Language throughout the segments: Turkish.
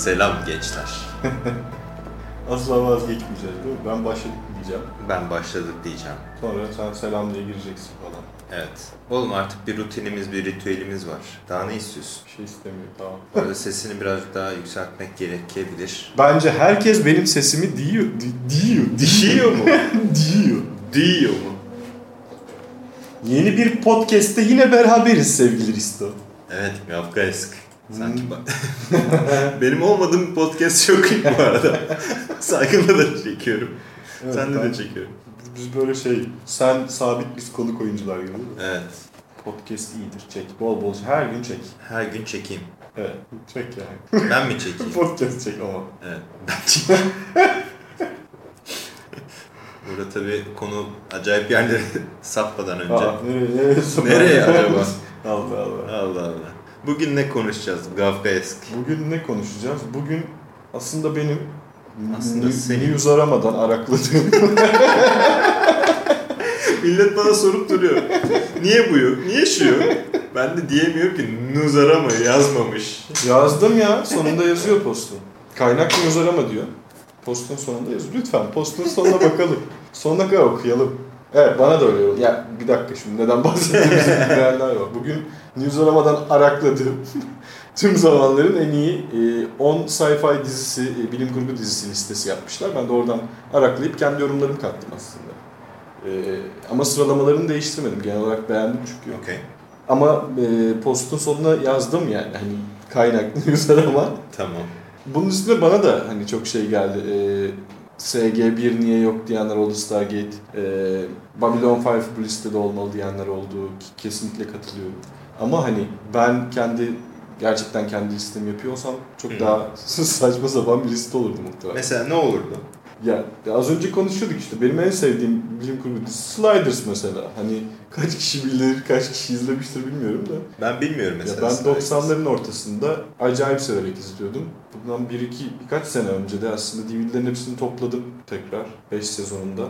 Selam gençler. Asla vazgeçmeyeceğiz değil mi? Ben başladık diyeceğim. Ben başladık diyeceğim. Sonra sen selam diye gireceksin falan. Evet. Oğlum artık bir rutinimiz, bir ritüelimiz var. Daha ne istiyorsun? Bir şey istemiyor tamam. Böyle sesini birazcık daha yükseltmek gerekebilir. Bence herkes benim sesimi diyor. Di, diyor. Diyor mu? diyor. Diyor mu? Yeni bir podcast'te yine beraberiz sevgili Risto. Evet, Kafkaesk. Sanki Hmm. Benim olmadığım bir podcast yok bu arada. Saygımla da çekiyorum. Evet, Sen de de çekiyorum. Biz, böyle şey, sen sabit biz konuk oyuncular gibi. Evet. Podcast iyidir. Çek. Bol bol. Her gün çek. Her gün çekeyim. Evet. Çek yani. Ben mi çekeyim? Podcast çek ama. Evet. Ben çekeyim. Burada tabii konu acayip yerlere sapmadan önce. Aa, nereye, nereye, Nereye acaba? Allah Allah. Allah Allah. Bugün ne konuşacağız Gafkaesk? Bugün ne konuşacağız? Bugün aslında benim Aslında senin- news aramadan arakladığım Millet bana sorup duruyor. Niye bu yok? Niye şu yok? Ben de diyemiyorum ki Nuzara mı yazmamış. yazdım ya. Sonunda yazıyor postun. Kaynak news arama diyor. Postun sonunda yazıyor. Lütfen postun sonuna bakalım. Sonuna kadar okuyalım. Evet bana da öyle oldu. Ya bir dakika şimdi neden bahsettiğimizi bilmeyenler var. Bugün news aramadan arakladığım tüm zamanların en iyi e, 10 sci-fi dizisi, e, bilim kurgu dizisi listesi yapmışlar. Ben de oradan araklayıp kendi yorumlarımı kattım aslında. E, ama sıralamalarını değiştirmedim. Genel olarak beğendim çünkü. Okey. Ama e, postun sonuna yazdım yani hani kaynak news arama. Tamam. Bunun üstüne bana da hani çok şey geldi. E, SG1 niye yok diyenler oldu Stargate. E, Babylon 5 bu listede olmalı diyenler oldu. Kesinlikle katılıyorum. Ama hani ben kendi gerçekten kendi listemi yapıyorsam çok Hı. daha saçma sapan bir liste olurdu muhtemelen. Mesela ne olurdu? Ya, ya az önce konuşuyorduk işte. Benim en sevdiğim bilim kurgu dizisi Sliders mesela. Hani kaç kişi bilir, kaç kişi izlemiştir bilmiyorum da. Ben bilmiyorum Ya mesela. ben 90'ların ortasında acayip severek izliyordum. Bundan bir iki birkaç sene önce de aslında DVD'lerin hepsini topladım tekrar 5 sezonunda.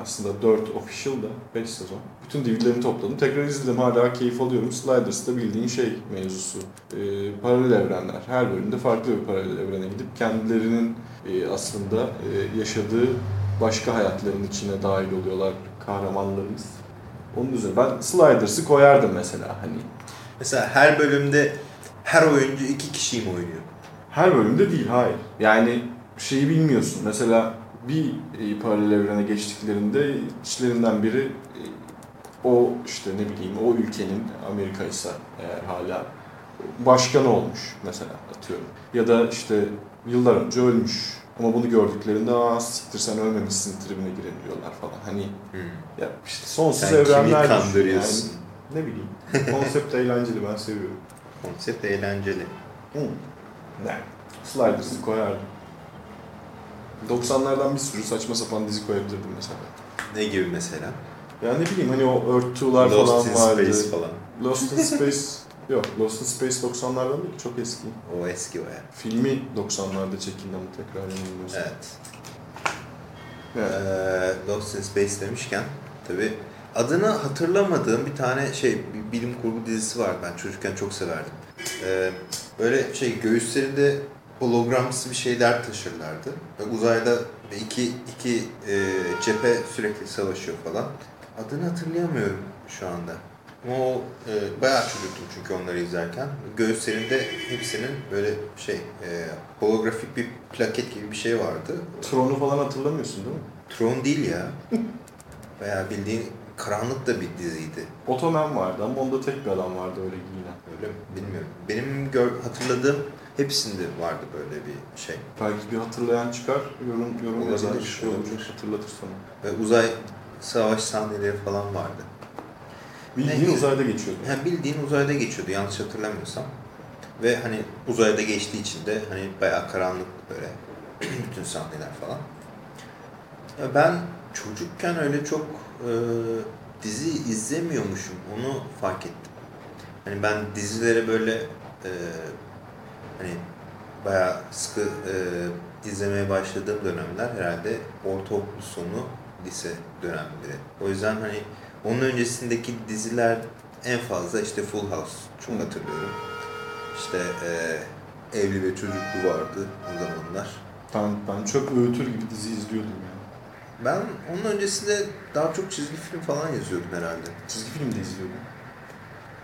Aslında 4 official da 5 sezon. Bütün DVD'lerini topladım. Tekrar izledim. Hala keyif alıyorum. Sliders da bildiğin şey mevzusu. Ee, paralel evrenler. Her bölümde farklı bir paralel evrene gidip kendilerinin e, aslında e, yaşadığı başka hayatların içine dahil oluyorlar kahramanlarımız. Onun üzerine ben Sliders'ı koyardım mesela hani Mesela her bölümde her oyuncu iki kişi mi oynuyor? Her bölümde değil, hayır. Yani şeyi bilmiyorsun. Mesela bir e, paralel evrene geçtiklerinde içlerinden biri e, o işte ne bileyim o ülkenin Amerika ise eğer hala başkanı olmuş mesela atıyorum. Ya da işte yıllar önce ölmüş. Ama bunu gördüklerinde aa siktir sen ölmemişsin tribine girebiliyorlar falan. Hani Hmm. ya işte sonsuz Sen kimi evrenler kandırıyorsun? Yani, ne bileyim. Konsept eğlenceli ben seviyorum. Konsept eğlenceli. Hı. Ne? Sliders'ı koyardım. 90'lardan bir sürü saçma sapan dizi koyabilirdim mesela. Ne gibi mesela? Ya ne bileyim hani o Earth 2'lar Lost falan in vardı. Space falan. Lost in Space yok. Lost in Space 90'lardan değil çok eski. O eski o ya. Filmi 90'larda çekildi ama tekrar yanılmıyorsam. Evet. Evet. Ee, Lost in Space demişken tabi adını hatırlamadığım bir tane şey bir bilim kurgu dizisi var. Ben çocukken çok severdim. Ee, böyle şey göğüslerinde hologramsı bir şeyler taşırlardı. Ve uzayda iki, iki e, cephe sürekli savaşıyor falan. Adını hatırlayamıyorum şu anda. Ama o e, bayağı çocuktum çünkü onları izlerken. Göğüslerinde hepsinin böyle şey e, holografik bir plaket gibi bir şey vardı. Tron'u falan hatırlamıyorsun değil mi? Tron değil ya. Bayağı bildiğin karanlık da bir diziydi. Ottoman vardı ama onda tek bir adam vardı öyle giyinen. Öyle mi? Bilmiyorum. Benim gör, hatırladığım hepsinde vardı böyle bir şey. Belki bir hatırlayan çıkar, yorum yorum Olabilir, yazar bir şey olur, hatırlatır sana. Ve uzay savaş sahneleri falan vardı. Bildiğin Ne? uzayda geçiyordu. Yani bildiğin uzayda geçiyordu yanlış hatırlamıyorsam. Ve hani uzayda geçtiği için de hani bayağı karanlık böyle bütün sahneler falan. Ben çocukken öyle çok e, dizi izlemiyormuşum. Onu fark ettim. Hani ben dizilere böyle e, hani bayağı sıkı e, izlemeye başladığım dönemler herhalde ortaokul sonu lise dönemleri. O yüzden hani onun öncesindeki diziler en fazla işte Full House çok hatırlıyorum. İşte e, evli ve çocuklu vardı o zamanlar. Ben, ben çöp öğütür gibi dizi izliyordum yani. Ben onun öncesinde daha çok çizgi film falan yazıyordum herhalde. Çizgi film de izliyordum.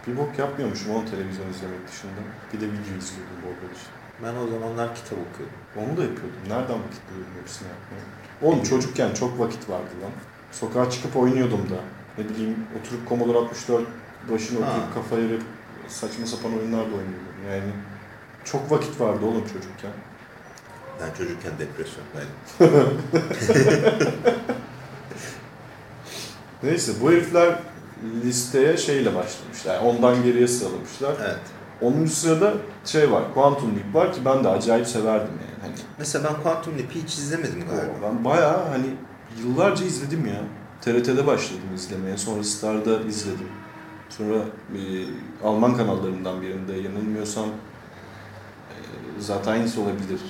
Bir bok yapmıyormuşum oğlum televizyon izlemek dışında. Bir de video izliyordum bol bol işte. Ben o zamanlar kitap okuyordum. Onu da yapıyordum. Nereden vakit buluyordum hepsini yapmaya? Oğlum çocukken çok vakit vardı lan. Sokağa çıkıp oynuyordum da. Ne bileyim oturup Commodore 64 başına Ha. oturup kafa yarıp saçma sapan oyunlar da oynuyordum. Yani çok vakit vardı oğlum çocukken. Ben çocukken depresyondaydım. Neyse bu herifler listeye şeyle başlamışlar. Ondan geriye sıralamışlar. Evet. 10. sırada şey var, Quantum Leap var ki ben de acayip severdim yani. Hani Mesela ben Quantum Leap'i hiç izlemedim galiba. ben bayağı hani yıllarca izledim ya. TRT'de başladım izlemeye. Sonra Star'da izledim. Sonra e, Alman kanallarından birinde yanılmıyorsam e, zaten aynısı olabilir.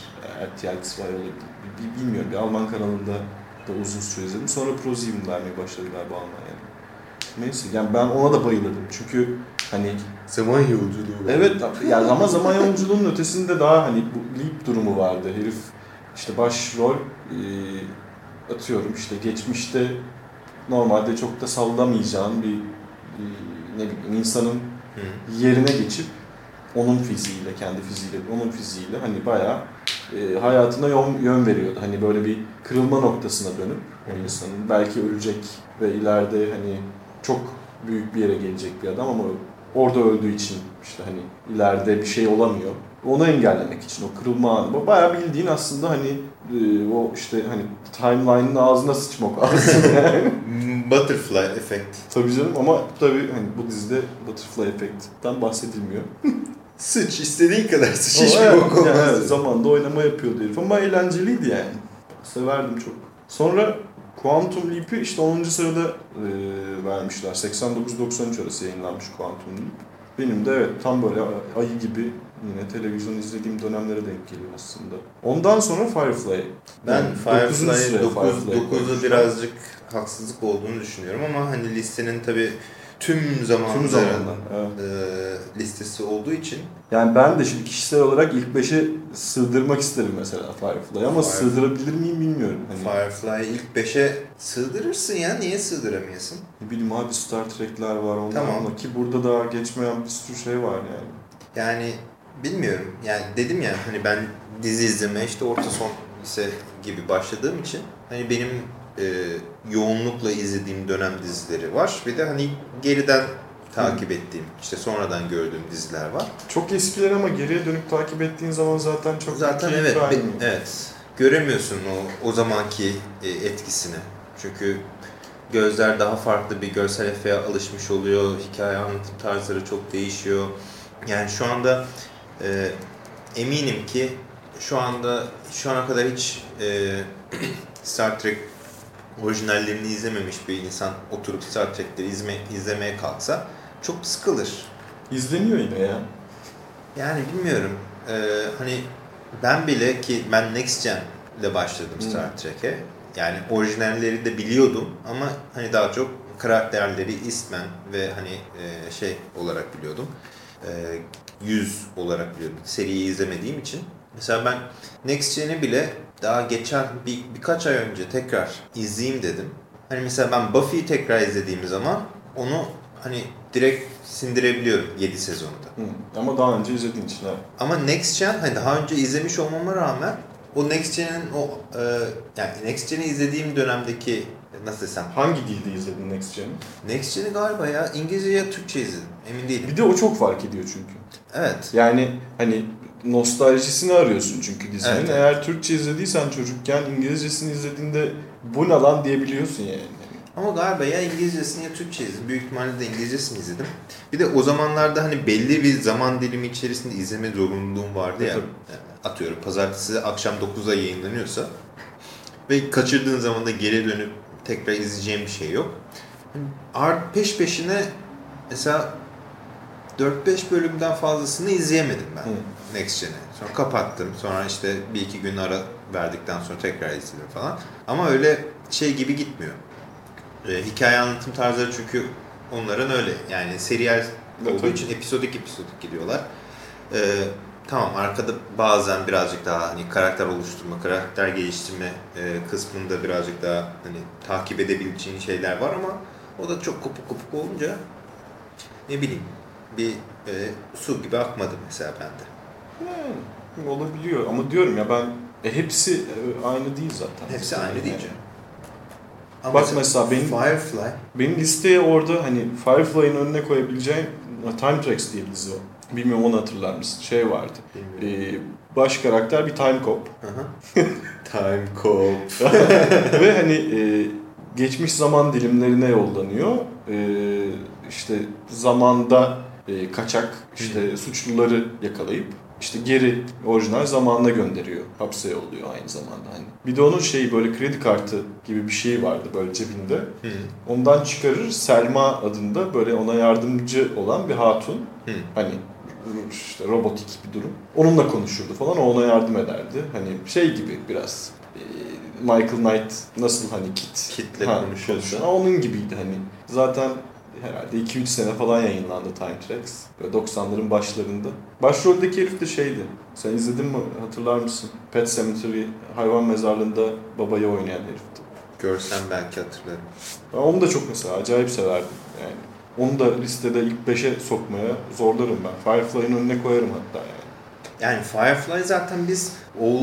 RTX var olabilir. Bi- bi- Bilmiyorum. Bir Alman kanalında da uzun süre izledim. Sonra ProSieben vermeye başladı galiba Almanya'da. Neyse yani ben ona da bayılırdım. Çünkü hani Zaman yolculuğu. Evet yani ama zaman yolculuğunun ötesinde daha hani bu leap durumu vardı. Herif işte başrol e, atıyorum işte geçmişte normalde çok da sallamayacağın bir e, ne bileyim insanın Hı. yerine geçip onun fiziğiyle, kendi fiziğiyle, onun fiziğiyle hani bayağı e, hayatına yön, yön veriyordu. Hani böyle bir kırılma noktasına dönüp o insanın belki ölecek ve ileride hani çok büyük bir yere gelecek bir adam ama orada öldüğü için işte hani ileride bir şey olamıyor. Onu engellemek için o kırılma anı. Bayağı bildiğin aslında hani e, o işte hani timeline'ın ağzına sıçmak aslında yani. Butterfly Effect. Tabii canım ama tabii hani bu dizide Butterfly Effect'ten bahsedilmiyor. Sıç, istediğin kadar sıç. Hiçbir bok olmaz. yani zamanda oynama yapıyordu herif ama eğlenceliydi yani. Severdim çok. Sonra Quantum Leap'i işte 10. sırada e, vermişler. 89-93 arası yayınlanmış Quantum Leap. Benim de evet tam böyle ayı gibi yine televizyon izlediğim dönemlere denk geliyor aslında. Ondan sonra Firefly. Ben Yani Firefly sıraya 9, Firefly'ı 9'da koymuşlar. birazcık haksızlık olduğunu düşünüyorum ama hani listenin tabi tüm zamanların Tüm zamanlar. Evet. e, listesi olduğu için Yani ben de şimdi kişisel olarak ilk beşe sığdırmak isterim mesela Firefly'ı ama Firefly. sığdırabilir miyim bilmiyorum. Hani Firefly'ı ilk 5'e sığdırırsın ya niye sığdıramıyorsun? ne bileyim abi Star Trek'ler var onlar Tamam. ama ki burada daha geçmeyen bir sürü şey var yani. Yani bilmiyorum yani dedim ya hani ben dizi izlemeye işte orta son lise gibi başladığım için hani benim e, yoğunlukla izlediğim dönem dizileri var. Bir de hani geriden takip ettiğim işte sonradan gördüğüm diziler var. Çok eskiler ama geriye dönüp takip ettiğin zaman zaten çok Zaten evet vermiyor. evet göremiyorsun o o zamanki e, etkisini. Çünkü gözler daha farklı bir görsel efeğe alışmış oluyor. Hikaye anlatım tarzları çok değişiyor. Yani şu anda e, eminim ki şu anda şu ana kadar hiç e, Star Trek orijinallerini izlememiş bir insan oturup Star Trek'leri izme, izlemeye kalksa çok sıkılır. İzleniyor yine ya. Yani bilmiyorum. Ee, hani ben bile ki ben Next Gen ile başladım Hmm. Star Trek'e. Yani orijinalleri de biliyordum ama hani daha çok karakterleri Eastman ve hani e, şey olarak biliyordum. E, yüz olarak biliyordum. Seriyi izlemediğim için. Mesela ben Next Gen'i bile daha geçen bir, birkaç ay önce tekrar izleyeyim dedim. Hani mesela ben Buffy'yi tekrar izlediğim zaman onu hani direkt sindirebiliyorum 7 sezonda. Hı. Ama daha önce izlediğin için ha. Ama Next Gen hani daha önce izlemiş olmama rağmen o Next Gen'in o e, yani Next Gen'i izlediğim dönemdeki nasıl desem Hangi dilde izledin Next Gen'i? Next Gen'i galiba ya İngilizce ya Türkçe izledim emin değilim. Bir de o çok fark ediyor çünkü. Evet. Yani hani nostaljisini arıyorsun çünkü dizinin. Evet, evet. Eğer Türkçe izlediysen çocukken İngilizcesini izlediğinde bu ne lan diyebiliyorsun yani. Ama galiba ya İngilizcesini ya Türkçe izledim. Büyük ihtimalle de İngilizcesini izledim. Bir de o zamanlarda hani belli bir zaman dilimi içerisinde izleme zorunluluğum vardı ya. Yani atıyorum pazartesi akşam 9'da yayınlanıyorsa ve kaçırdığın zaman da geri dönüp tekrar izleyeceğim bir şey yok. Art peş peşine mesela 4-5 bölümden fazlasını izleyemedim ben Hı. Next Gen'i. Sonra kapattım. Sonra işte bir iki gün ara verdikten sonra tekrar izledim falan. Ama öyle şey gibi gitmiyor. Ee, hikaye anlatım tarzları çünkü onların öyle. Yani seriyel olduğu tabii. için episodik episodik gidiyorlar. Ee, tamam arkada bazen birazcık daha hani karakter oluşturma, karakter geliştirme e, kısmında birazcık daha hani takip edebileceğin şeyler var ama o da çok kopuk kopuk olunca ne bileyim bir e, su gibi akmadı mesela bende. Yani olabiliyor ama diyorum ya ben e, hepsi e, aynı değil zaten. Hepsi aynı değil Yani. canım. Ama Bak mesela benim Firefly benim listeye orada hani Firefly'ın önüne koyabileceğim Time Tracks diye bir dizi o. Bilmiyorum onu hatırlar mısın? Şey vardı. bilmiyorum. Ee, baş karakter bir time cop. Time Cop. Ve hani e, geçmiş zaman dilimlerine yollanıyor. E, işte zamanda e, kaçak işte suçluları yakalayıp işte geri orijinal zamanına gönderiyor. Hapse yolluyor aynı zamanda hani. Bir de onun şeyi böyle kredi kartı gibi bir şey vardı böyle cebinde. Hı. Ondan çıkarır Selma adında böyle ona yardımcı olan bir hatun. Hı. Hani işte robotik bir durum. Onunla konuşurdu falan. O ona yardım ederdi. Hani şey gibi biraz e, Michael Knight nasıl hani Kit Kit'le ha, konuşuyordu. konuşuyor. Ha, Onun gibiydi hani. Zaten herhalde 2-3 sene falan yayınlandı Time Tracks. Böyle 90'ların başlarında. Başroldeki herif de şeydi. Sen izledin mi hatırlar mısın? Pet Cemetery hayvan mezarlığında babayı oynayan herifti. Görsem belki hatırlarım. Ben onu da çok mesela acayip severdim. Yani onu da listede ilk 5'e sokmaya zorlarım ben. Firefly'ın önüne koyarım hatta yani. Yani Firefly zaten biz o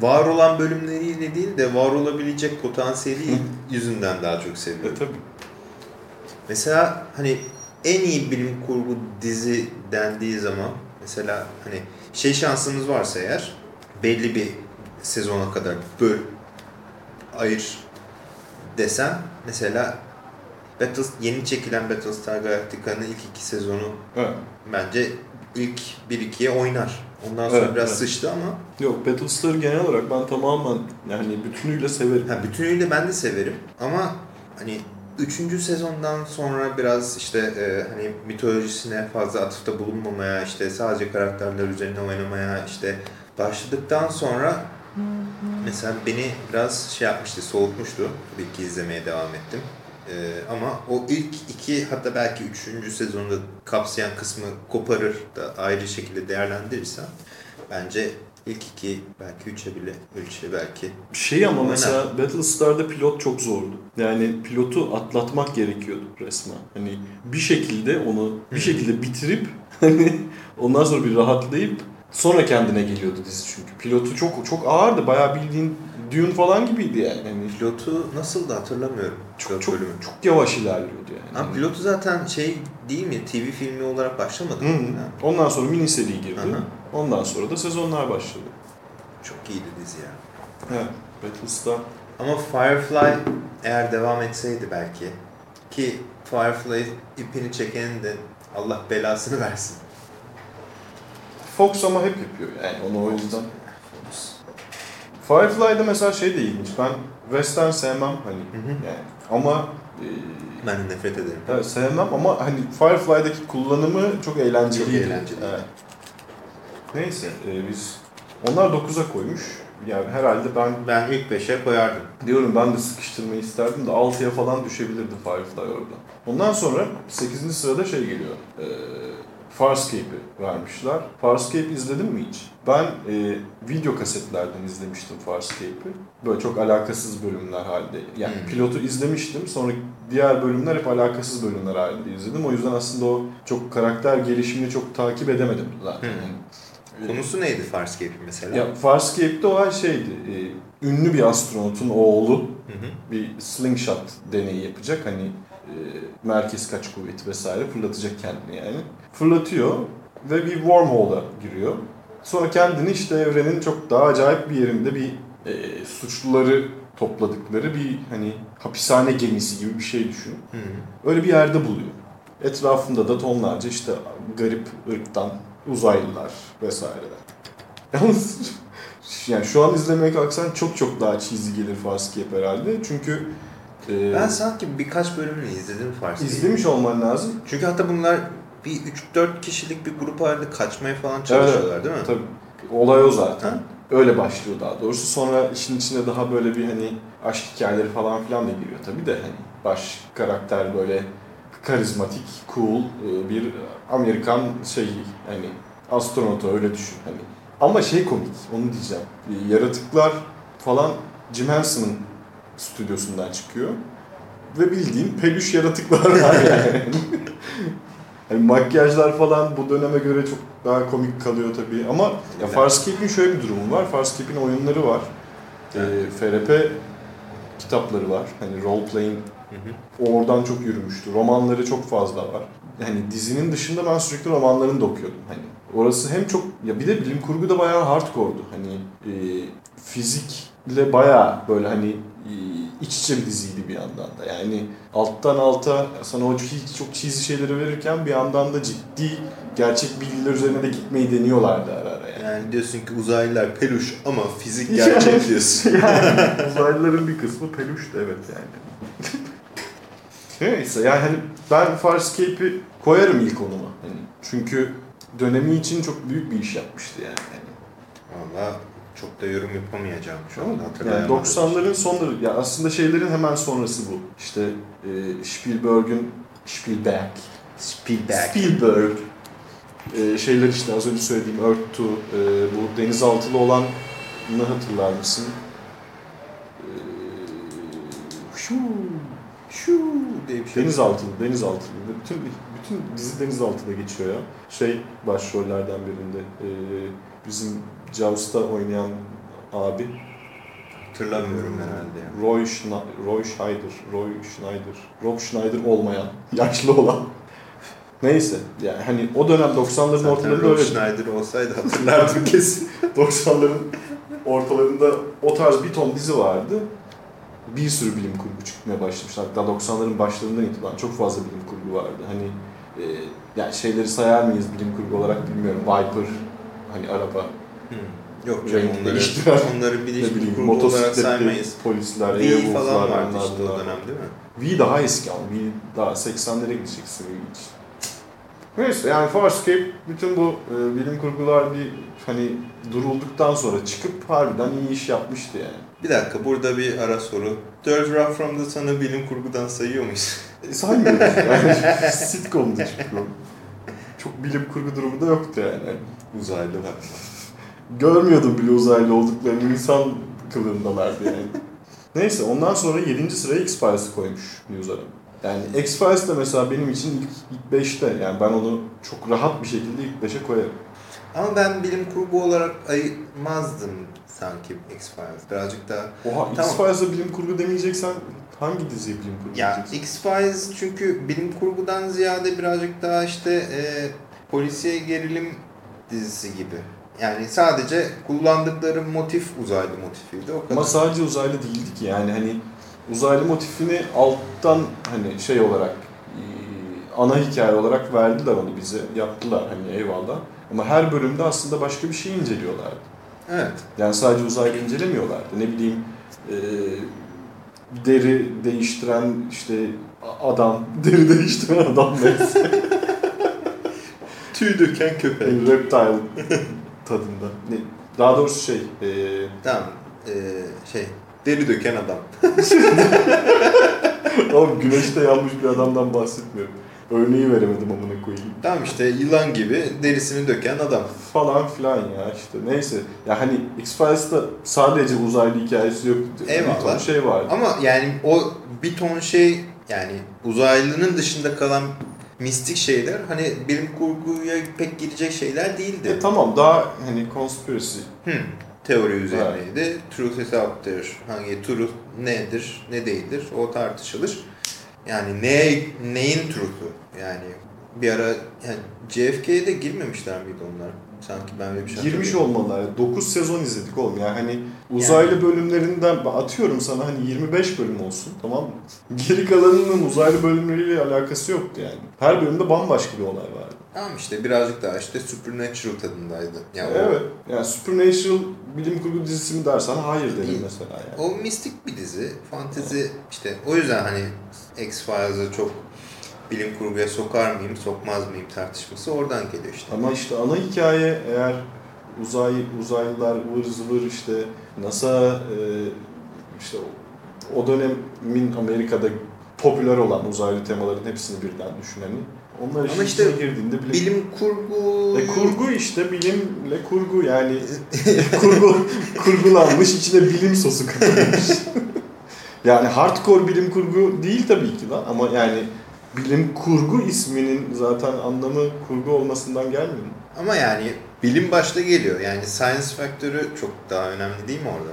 var olan bölümleriyle değil de var olabilecek potansiyeli yüzünden daha çok E seviyorum. tabii. Mesela hani en iyi bilim kurgu dizi dendiği zaman mesela hani şey şansınız varsa eğer belli bir sezona kadar böl ayır desen mesela Battle, yeni çekilen Battlestar Galactica'nın ilk iki sezonu Evet. bence ilk 1-2'ye oynar. Ondan sonra Evet, biraz evet. sıçtı ama Yok Battlestar'ı genel olarak ben tamamen yani bütünüyle severim. Ha, bütünüyle ben de severim ama hani 3. sezondan sonra biraz işte e, hani mitolojisine fazla atıfta bulunmamaya işte sadece karakterler üzerine oynamaya işte başladıktan sonra mesela beni biraz şey yapmıştı soğutmuştu. Tabii ki izlemeye devam ettim. E, ama o ilk iki hatta belki üçüncü sezonda kapsayan kısmı koparır da ayrı şekilde değerlendirirsen bence ilk iki belki üçe bile üçe belki Şey ama Önemli. mesela Battlestar'da pilot çok zordu. Yani pilotu atlatmak gerekiyordu resmen. Hani bir şekilde onu bir şekilde bitirip hani ondan sonra bir rahatlayıp sonra kendine geliyordu dizi çünkü. Pilotu çok çok ağırdı. Bayağı bildiğin Dune falan gibiydi yani. Hani Pilotu nasıl da hatırlamıyorum. çok pilot çok bölümü. çok yavaş ilerliyordu yani. Ha, pilotu zaten şey değil mi? TV filmi olarak başlamadı. Hı hı. Ha, Ondan sonra mini seri girdi. Hı hı. Ondan sonra da sezonlar başladı. Çok iyiydi dizi ya. Evet. Battlestar. Ama Firefly eğer devam etseydi belki ki Firefly ipini çekenin de Allah belasını versin. Fox ama hep yapıyor yani onu o yüzden. Firefly'da mesela şey de ilginç. Ben western sevmem hani Hı hı. yani ama e, Ben de nefret ederim. evet, sevmem ama hani Firefly'daki kullanımı çok eğlenceli. Çok eğlenceli. Evet. Neyse e, biz onlar 9'a koymuş. Yani herhalde ben Ben ilk 5'e koyardım. diyorum ben de sıkıştırmayı isterdim de 6'ya falan düşebilirdi Firefly orada. Ondan sonra 8. sırada şey geliyor. E, Farscape'i vermişler. Farscape izledin mi hiç? Ben e, video kasetlerden izlemiştim Farscape'i. Böyle çok alakasız bölümler halinde. Yani Hmm. pilotu izlemiştim. Sonra diğer bölümler hep alakasız bölümler halinde izledim. O yüzden aslında o çok karakter gelişimini çok takip edemedim zaten. Hmm. Konusu neydi Farscape'in mesela? ya Farscape'de olay şeydi. e, ünlü bir astronotun oğlu Hı hı. bir slingshot deneyi yapacak. Hani e, merkez kaç kuvveti vesaire fırlatacak kendini yani. Fırlatıyor ve bir wormhole'a giriyor. Sonra kendini işte evrenin çok daha acayip bir yerinde bir e, suçluları topladıkları bir hani hapishane gemisi gibi bir şey düşün. Hı hı. Öyle bir yerde buluyor. Etrafında da tonlarca işte garip ırktan uzaylılar vesaireler. Yalnız yani şu an izlemeye kalksan çok çok daha cheesy gelir Farscape herhalde. Çünkü e, Ben sanki birkaç bölümünü izledim Farscape'i. izlemiş olman lazım. Çünkü hatta bunlar bir 3-4 kişilik bir grup halinde kaçmaya falan çalışıyorlar değil mi? Tabii. Olay o zaten. Ha? Öyle başlıyor daha doğrusu. Sonra işin içine daha böyle bir hani aşk hikayeleri falan filan da giriyor tabii de hani baş karakter böyle karizmatik, cool e, bir Amerikan şey hani astronota öyle düşün hani. Ama şey komik onu diyeceğim. E, Yaratıklar falan Jim Henson'ın stüdyosundan çıkıyor. Ve bildiğin peluş yaratıklar var yani. hani makyajlar falan bu döneme göre çok daha komik kalıyor tabii. Ama ya Farscape'in şöyle bir durumu var. Farscape'in oyunları var. E, FRP kitapları var. Hani role playing Hı hı. o oradan çok yürümüştü. Romanları çok fazla var. Yani dizinin dışında ben sürekli romanlarını da okuyordum. Hani orası hem çok ya bir de bilim kurgu da bayağı hardcore'du. Hani e, fizikle bayağı böyle hani e, iç içe bir diziydi bir yandan da. Yani alttan alta sana o çok cheesy şeyleri verirken bir yandan da ciddi gerçek bilgiler üzerine de gitmeyi deniyorlardı ara ara yani. Yani diyorsun ki uzaylılar peluş ama fizik gerçek diyorsun. yani uzaylıların bir kısmı peluştu evet yani. Neyse yani hani ben Farscape'i koyarım ilk onuma. Hani çünkü dönemi için çok büyük bir iş yapmıştı yani. yani. Valla çok da yorum yapamayacağım şu yani hatırlayamadım. 90'ların sonları ya aslında şeylerin hemen sonrası bu. İşte e, Spielberg'ün Spielberg Spielberg. Spielberg e, şeyler işte az önce söylediğim Earth 2 e, bu denizaltılı olanı hatırlar mısın? E, şu Şu diye bir şey. Denizaltılı, denizaltılı. Bütün bütün dizi denizaltıda geçiyor ya. Şey başrollerden birinde e, bizim Jaws'ta oynayan abi Hatırlamıyorum herhalde. ya. Roy, Schna- Roy Schneider, Roy Schneider, Rob Schneider olmayan, yaşlı olan. Neyse yani hani o dönem 90'ların Zaten ortalarında Rob öyle Schneider olsaydı hatırlardım kesin. 90'ların ortalarında o tarz bir ton dizi vardı. Bir sürü bilim kurgu çıkmaya başlamıştı. Hatta 90'ların başlarından itibaren çok fazla bilim kurgu vardı. Hani e, yani şeyleri sayar mıyız bilim kurgu olarak bilmiyorum. Viper, hani araba, Hmm. Yok canım onları, değiştiren, onları bilim bileyim kurgu olarak saymayız. polisler, V falan vardı işte o dönem değil mi? V daha eski ama V daha 80'lere gideceksin V için. Neyse yani Farscape bütün bu e, bilim kurgular bir hani durulduktan sonra çıkıp harbiden iyi iş yapmıştı yani. Bir dakika burada bir ara soru. Third Rock from the Sun'ı bilim kurgudan sayıyor muyuz? E, saymıyoruz yani sitcom'da çıkıyor. Çok bilim kurgu durumu da yoktu yani. Uzaylılar. Görmüyordum bile uzaylı olduklarını insan kılığındalardı yani. Neyse ondan sonra 7. sıraya X-Files'ı koymuş Newsar'a. Yani X-Files de mesela benim için ilk, ilk 5'te yani ben onu çok rahat bir şekilde ilk 5'e koyarım. Ama ben bilim kurgu olarak ayırmazdım sanki X-Files. Birazcık daha... Oha Tamam. X-Files'a bilim kurgu demeyeceksen hangi diziye bilim kurgu Ya diyeceksin? X-Files çünkü bilim kurgudan ziyade birazcık daha işte e, polisiye gerilim dizisi gibi. Yani sadece kullandıkları motif uzaylı motifiydi o kadar. Ama sadece uzaylı değildi ki yani hani uzaylı motifini alttan hani şey olarak e, ana hikaye olarak verdiler onu bize yaptılar hani eyvallah. Ama her bölümde aslında başka bir şey inceliyorlardı. Evet. Yani sadece uzaylı incelemiyorlardı. Ne bileyim e, deri değiştiren işte adam, deri değiştiren adam neyse. Tüy döken köpek. Reptile tadında. Ne, daha doğrusu şey, e, Tamam. E, şey deri döken adam. oğlum güneşte yanmış bir adamdan bahsetmiyorum. Örneği veremedim amına koyayım. Tamam işte yılan gibi derisini döken adam. Falan filan ya işte neyse. Ya hani X-Files'ta sadece uzaylı hikayesi yok. Bir Eyvallah. ton şey vardı. Ama yani o bir ton şey yani uzaylının dışında kalan mistik şeyler hani bilim kurguya pek girecek şeyler değildi. E, tamam daha hani conspiracy Hmm, teori üzerineydi. Truth is out there. Hangi truth nedir, ne değildir o tartışılır. Yani ne neyin truth'u? Yani bir ara yani JFK'ye de girmemişler miydi onlar? Sanki ben öyle bir şey Girmiş olmalılar. 9 sezon izledik oğlum. Yani hani uzaylı bölümlerinden ben atıyorum sana hani 25 bölüm olsun tamam mı? Geri kalanının uzaylı bölümleriyle alakası yoktu yani. Her bölümde bambaşka bir olay vardı. Tamam işte birazcık daha işte supernatural tadındaydı. Yani o- evet. Yani Supernatural bilim kurgu dizisi mi dersen hayır derim mesela yani. O mistik bir dizi. Fantezi işte o yüzden hani X-Files'ı çok bilim kurguya sokar mıyım, sokmaz mıyım tartışması oradan geliyor işte. Ama işte ana hikaye eğer uzay uzaylılar ıvır zıvır işte NASA e, işte o- dönemin Amerika'da popüler olan uzaylı temaların hepsini birden düşün hani. Onlar işin Ama işte girdiğinde bilim... Bilim kurgu... E, kurgu işte bilimle kurgu yani kurgu kurgulanmış içine bilim sosu katılmış. yani hardcore bilim kurgu değil tabii ki lan ama yani bilim kurgu isminin zaten anlamı kurgu olmasından gelmiyor mu? Ama yani bilim başta geliyor. Yani science faktörü çok daha önemli değil mi orada?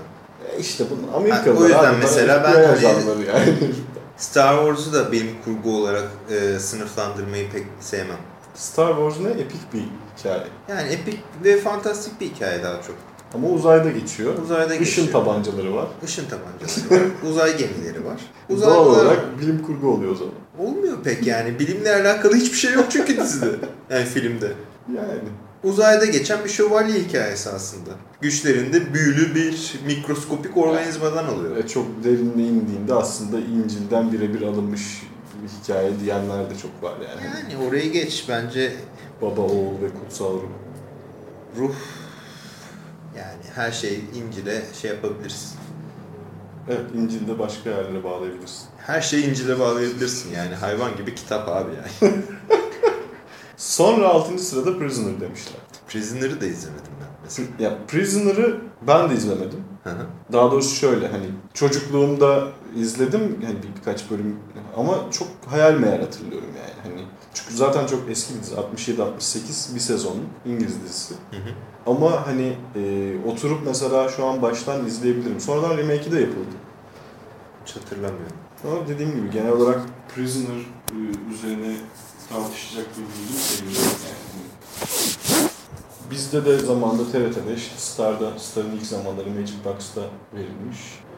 E işte bunun Amerikalılar. Ha, o yüzden mesela ben hani- yani. Star Wars'u da bilim kurgu olarak e, sınıflandırmayı pek sevmem. Star Wars ne? Epik bir hikaye. Yani epik ve fantastik bir hikaye daha çok. Ama uzayda geçiyor. Uzayda Işın geçiyor. tabancaları var. Işın tabancaları var. Uzay gemileri var. Doğal Uzaylılar olarak bilim kurgu oluyor o zaman. olmuyor pek yani. Bilimle alakalı hiçbir şey yok çünkü dizide. Yani filmde. Yani. Uzayda geçen bir şövalye hikayesi aslında. Güçlerinde büyülü bir mikroskopik organizmadan alıyor. E, çok derinine indiğinde aslında İncil'den birebir alınmış bir hikaye diyenler de çok var yani. Yani orayı geç bence Baba, oğul ve kutsal ruh. ruh yani her şey İncil'e şey yapabilirsin. Evet, İncil'de başka yerlere bağlayabilirsin. Her şeyi İncil'e bağlayabilirsin yani. Hayvan gibi kitap abi yani. Sonra 6. sırada Prisoner demişler. Prisoner'ı da izlemedim ben mesela. Ya Prisoner'ı ben de izlemedim. Hı hı. Daha doğrusu şöyle hani çocukluğumda izledim yani bir, birkaç bölüm ama çok hayal meyal hatırlıyorum yani. Hani çünkü zaten çok eski bir dizi 67-68 bir sezon İngiliz dizisi. Hı hı. Ama hani e, oturup mesela şu an baştan izleyebilirim. Sonradan remake'i de yapıldı. Hiç hatırlamıyorum. Ama dediğim gibi genel olarak Prisoner e, üzerine tartışacak bir bilgi seviyorum yani. Bizde de zamanında TRT'de işte Star'da, Star'ın ilk zamanları Magic Box'ta verilmiş.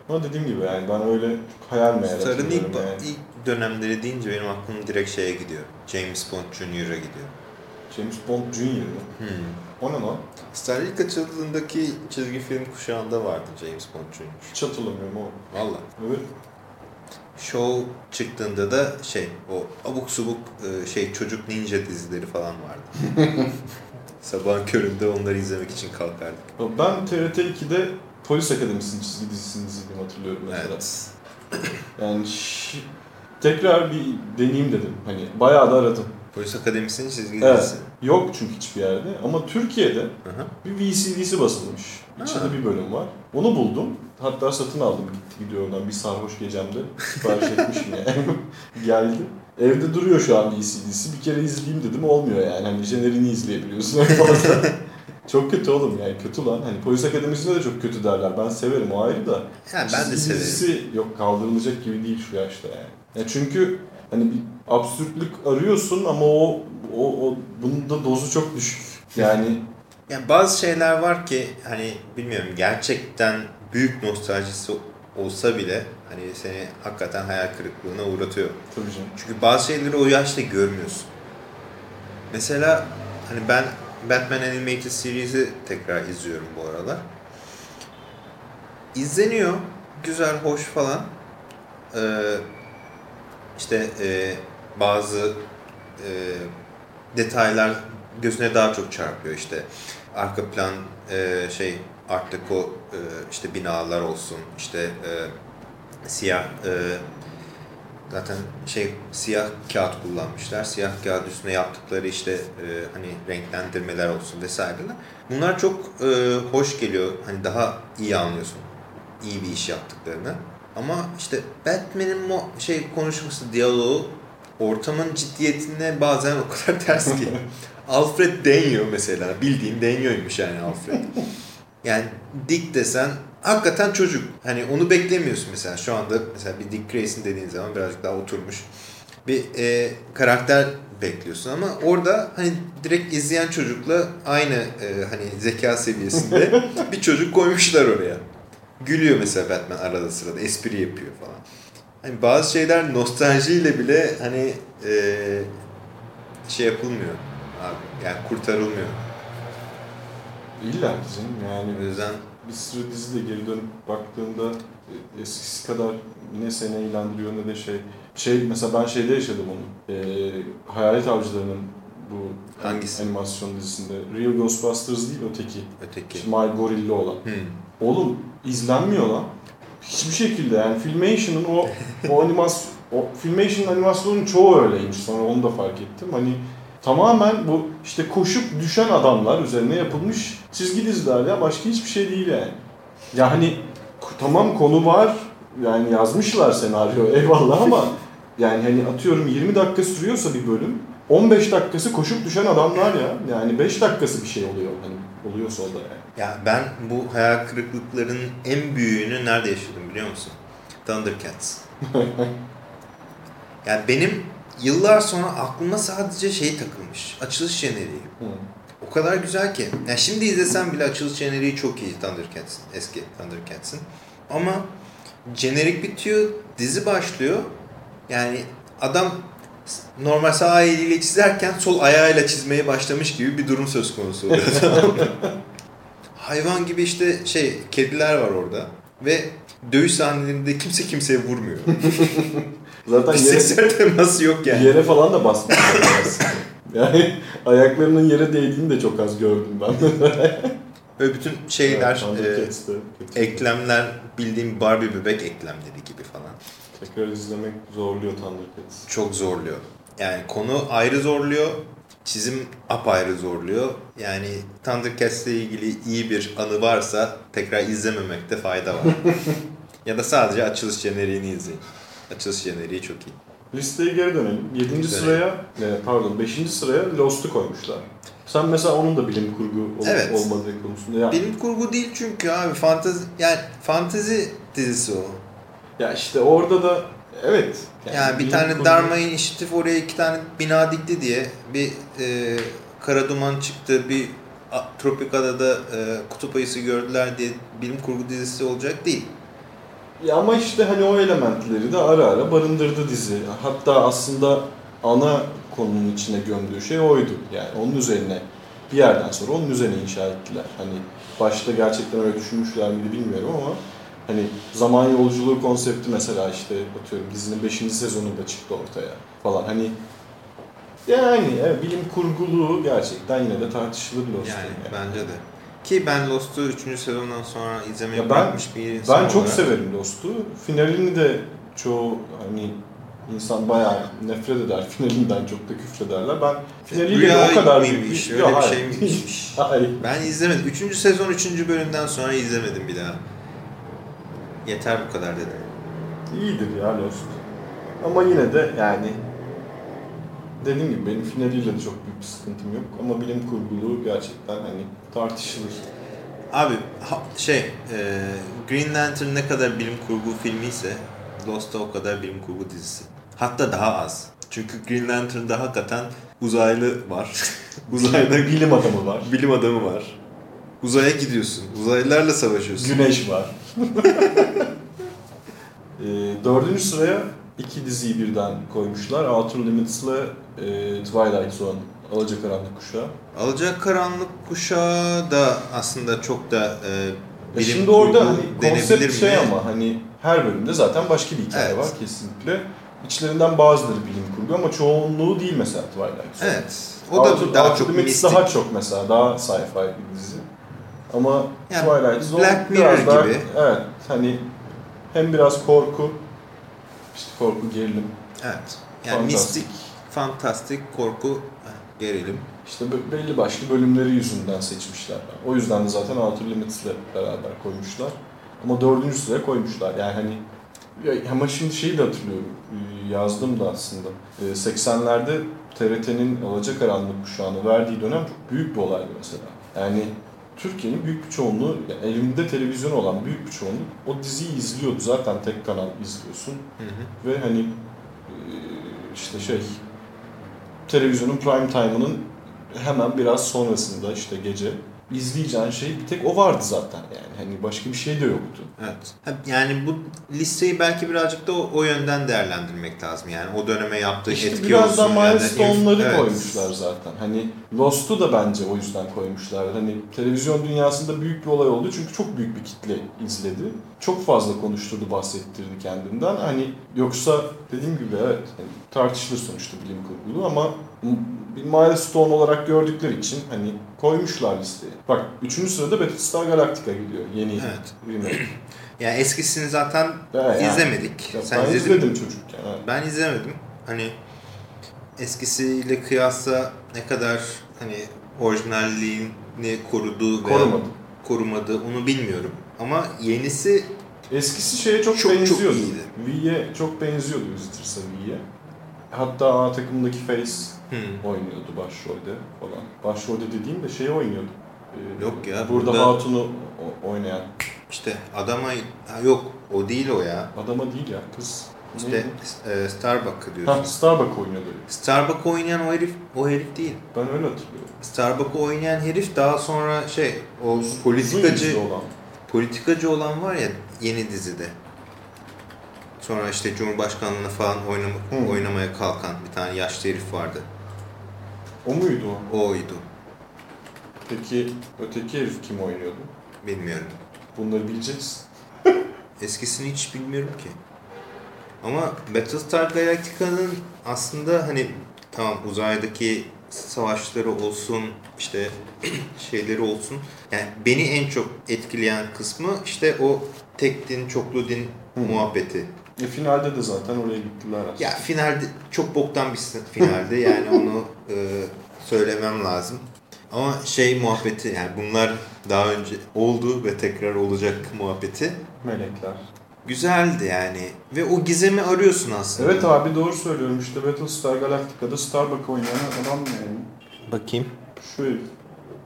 Ama dediğim gibi yani ben öyle hayal meyal Star'ın ilk, yani. ilk dönemleri deyince benim aklım direkt şeye gidiyor. James Bond Jr.'a gidiyor. James Bond Jr. mı? Hmm. O ne lan? Star ilk açıldığındaki çizgi film kuşağında vardı James Bond Jr. Hiç hatırlamıyorum o. Valla. Evet. Show çıktığında da şey o abuk subuk e, şey çocuk ninja dizileri falan vardı. Sabahın köründe onları izlemek için kalkardık. Ben TRT 2'de Polis Akademisi'nin çizgi dizisini izlediğimi hatırlıyorum mesela. Evet. Yani tekrar bir deneyeyim dedim. Hani bayağı da aradım. Polis Akademisi'nin çizgi Evet. dizisi. Yok çünkü hiçbir yerde. Ama Türkiye'de Hı hı. bir VCD'si basılmış. İçinde bir bölüm var. Onu buldum. Hatta satın aldım gitti gidiyor oradan bir sarhoş gecemde. Sipariş etmişim yani. Geldi. Evde duruyor şu an VCD'si. Bir kere izleyeyim dedim olmuyor yani. Hani jenerini izleyebiliyorsun en fazla. çok kötü oğlum yani kötü lan. Hani polis akademisinde de çok kötü derler. Ben severim o ayrı da. Yani ben de severim. dizisi yok kaldırılacak gibi değil şu yaşta yani. Ya çünkü hani bir absürtlük arıyorsun ama o o, o bunun da dozu çok düşük. Yani Yani bazı şeyler var ki hani bilmiyorum gerçekten büyük nostaljisi olsa bile hani seni hakikaten hayal kırıklığına uğratıyor. tabii canım. Çünkü bazı şeyleri o yaşta görmüyorsun. Mesela hani ben Batman Animated Series'i tekrar izliyorum bu aralar. İzleniyor. Güzel, hoş falan. Ee, işte e, bazı e, detaylar gözüne daha çok çarpıyor. İşte arka plan e, şey Art Deco e, işte binalar olsun. işte e, siyah e, zaten şey siyah kağıt kullanmışlar. Siyah kağıt üstüne yaptıkları işte e, hani renklendirmeler olsun vesaireler. Bunlar çok e, hoş geliyor. Hani daha iyi anlıyorsun iyi bir iş yaptıklarını. Ama işte Batman'in şey konuşması, diyaloğu ortamın ciddiyetine bazen o kadar ters ki. Alfred deniyor mesela. Bildiğin deniyormuş yani Alfred. Yani Dick desen hakikaten çocuk. Hani onu beklemiyorsun mesela. Şu anda mesela bir Dick Grayson dediğin zaman birazcık daha oturmuş bir e, karakter bekliyorsun ama orada hani direkt izleyen çocukla aynı e, hani zeka seviyesinde bir çocuk koymuşlar oraya. Gülüyor mesela Batman arada sırada espri yapıyor falan. Hani bazı şeyler nostaljiyle bile hani e, şey yapılmıyor abi. Yani kurtarılmıyor. İlla canım yani O yüzden bir sürü dizi de geri dönüp baktığında e, eskisi kadar ne seni eğlendiriyor ne de şey. Şey mesela ben şeyde yaşadım onu. Ee, Hayalet Avcıları'nın bu Hangisi? animasyon dizisinde. Real Ghostbusters değil öteki. öteki. İsmail Gorilli olan. Hmm. Oğlum izlenmiyor lan. Hiçbir şekilde yani Filmation'ın o o animasyon o Filmation animasyonun çoğu öyleymiş. Sonra onu da fark ettim. Hani tamamen bu işte koşup düşen adamlar üzerine yapılmış çizgi diziler ya başka hiçbir şey değil yani. Yani tamam konu var yani yazmışlar senaryo eyvallah ama yani hani atıyorum 20 dakika sürüyorsa bir bölüm 15 dakikası koşup düşen adamlar ya. Yani 5 dakikası bir şey oluyor. Hani oluyorsa o da yani. Ya ben bu hayal kırıklıklarının en büyüğünü nerede yaşadım biliyor musun? Thundercats. yani benim yıllar sonra aklıma sadece şey takılmış. Açılış jeneriği. O kadar güzel ki. Ya şimdi izlesem bile açılış jeneriği çok iyi Thundercats'in. Eski Thundercats'in. Ama jenerik bitiyor, dizi başlıyor. Yani adam normal sağ eliyle çizerken sol ayağıyla çizmeye başlamış gibi bir durum söz konusu oluyor. Hayvan gibi işte şey kediler var orada ve dövüş sahnelerinde kimse kimseye vurmuyor. Zaten yere, teması yok yani. yere falan da aslında. Yani ayaklarının yere değdiğini de çok az gördüm ben. Böyle bütün şeyler, Evet, e, eklemler bildiğim Barbie bebek eklemleri gibi falan. Tekrar izlemek zorluyor Thundercats. Çok zorluyor. Yani konu ayrı zorluyor, çizim apayrı zorluyor. Yani Thundercats'le ilgili iyi bir anı varsa tekrar izlememekte fayda var. ya da sadece açılış jeneriğini izleyin. Açılış jeneriği çok iyi. Listeye geri dönelim. 7. Dönelim. sıraya, e, pardon 5. sıraya Lost'u koymuşlar. Sen mesela onun da bilim kurgu ol- Evet. olmadığı konusunda. Ya, Bilim kurgu değil çünkü abi fantezi yani fantezi dizisi o. ya işte orada da evet. Yani, bir bilim tane kurgu- Dharma inisiyatif oraya iki tane bina dikti diye bir e, kara duman çıktı bir tropik adada e, kutup ayısı gördüler diye bilim kurgu dizisi olacak değil. Ya ama işte hani o elementleri de ara ara barındırdı dizi. Hatta aslında ana konunun içine gömdüğü şey oydu. Yani onun üzerine bir yerden sonra onun üzerine inşa ettiler. Hani başta gerçekten öyle düşünmüşler miydi bilmiyorum ama hani zaman yolculuğu konsepti mesela işte atıyorum dizinin 5. sezonunda çıktı ortaya falan. Hani yani evet, bilim kurguluğu gerçekten yine de tartışılır Lost'un. Yani yani. bence de. Ki ben Lost'u 3. sezondan sonra izlemeyi Ya ben- bir insan Ben çok olarak- severim Lost'u. Finalini de çoğu hani insan bayağı nefret eder. Finalinden çok da küfrederler. Ben finaliyle Rüya o kadar mıymış, Yok, öyle bir şey miymiş? Hayır. Ben izlemedim. 3. sezon 3. bölümden sonra izlemedim bir daha. Yeter bu kadar dedim. İyidir ya Lost. Ama yine de yani dediğim gibi benim finaliyle de çok büyük bir sıkıntım yok. Ama bilim kurguluğu gerçekten hani tartışılır. Abi ha- şey e, Green Lantern ne kadar bilim kurgu filmi ise Lost da o kadar bilim kurgu dizisi. Hatta daha az. Çünkü Green Lantern'da hakikaten uzaylı var. Uzayda bilim adamı var. bilim adamı var. Uzaya gidiyorsun. Uzaylılarla savaşıyorsun. Güneş var. e, dördüncü sıraya iki diziyi birden koymuşlar. Outer Limits'le e, Twilight Zone, Alacakaranlık Kuşağı. Alacak karanlık kuşağı da aslında çok da e, bilim şimdi orada hani konsept şey mi? ama hani her bölümde zaten başka bir hikaye Evet. var kesinlikle. İçlerinden bazıları bilim kurgu ama çoğunluğu değil mesela Twilight Zone. Evet. O da Outer- daha Outer çok mistik. daha çok mesela daha sci-fi bir dizi. Ama Yani Twilight Zone Black Mirror biraz daha, gibi. evet hani hem biraz korku işte korku gerilim Evet. Yani fantastik. mistik, fantastik, korku, gerilim. İşte be- belli başlı bölümleri yüzünden seçmişler. O yüzden de zaten Outer Limits'le beraber koymuşlar. Ama dördüncü sıraya koymuşlar. Yani hani ama şimdi şeyi de hatırlıyorum. Ee, Yazdım da aslında. Ee, 80'lerde TRT'nin Alacakaranlık kuşağını verdiği dönem çok büyük bir olaydı mesela. Yani Türkiye'nin büyük bir çoğunluğu, yani elinde televizyon olan büyük bir çoğunluk o diziyi izliyordu. Zaten tek kanal izliyorsun. Hı hı. Ve hani e, işte şey televizyonun prime time'ının hemen biraz sonrasında işte gece izleyeceğin şey bir tek o vardı zaten yani. Hani başka bir şey de yoktu. Evet. Yani bu listeyi belki birazcık da o, o yönden değerlendirmek lazım. Yani o döneme yaptığı İşte etki biraz olsun. ya da milestone'ları evet. koymuşlar zaten. Hani Lost'u da bence o yüzden koymuşlar. Hani televizyon dünyasında büyük bir olay oldu çünkü çok büyük bir kitle izledi. Çok fazla konuşturdu, bahsettirdi kendinden. Hani yoksa dediğim gibi evet hani tartışılır sonuçta bilim kurgulu ama bir milestone olarak gördükleri için hani koymuşlar listeye. Bak 3. sırada Battlestar Galactica gidiyor. Yeni Evet. remake. Yani eskisini zaten Ya yani. izlemedik. Ya Sen ben izledin izledim mi? çocukken. evet. Ben izlemedim. Hani eskisiyle kıyasla ne kadar hani orijinalliğini korudu veya Korumadı. korumadı onu bilmiyorum. Ama yenisi Eskisi şeye çok, Çok, çok benziyordu. iyiydi. V'ye çok benziyordu Visitors'a V'ye. Hatta A takımdaki Face hmm, oynuyordu başrolde falan. Başrolde dediğim de şey oynuyordu. Ee, Yok ya, Burada, burada- Hatun'u oynayan. işte adama ha, yok o değil o ya. Adama değil ya kız. İşte Neydi? e, Starbuck diyorsun. Ha, Starbuck oynuyordu. Starbuck oynayan o herif o herif değil. Ben öyle hatırlıyorum. Starbuck'ı oynayan herif daha sonra şey o Uzun politikacı olan. politikacı olan var ya yeni dizide. Sonra işte Cumhurbaşkanlığına falan oynama, Hı. oynamaya kalkan bir tane yaşlı herif vardı. O muydu o? Oydu. Peki öteki herif kim oynuyordu? Bilmiyorum. Bunları bileceksin. Eskisini hiç bilmiyorum ki. Ama Battlestar Galactica'nın aslında hani tamam uzaydaki savaşları olsun işte şeyleri olsun. Yani beni en çok etkileyen kısmı işte o tek din çoklu din Hı. muhabbeti. E, finalde de zaten oraya gittiler aslında. Ya finalde çok boktan bir finalde yani onu e, söylemem lazım. Ama şey muhabbeti yani bunlar daha önce oldu ve tekrar olacak muhabbeti Melekler. güzeldi yani. Ve o gizemi arıyorsun aslında. Evet abi doğru söylüyorum işte Battlestar Galactica'da Starbuck oynayan adam yani. Bakayım. Şu.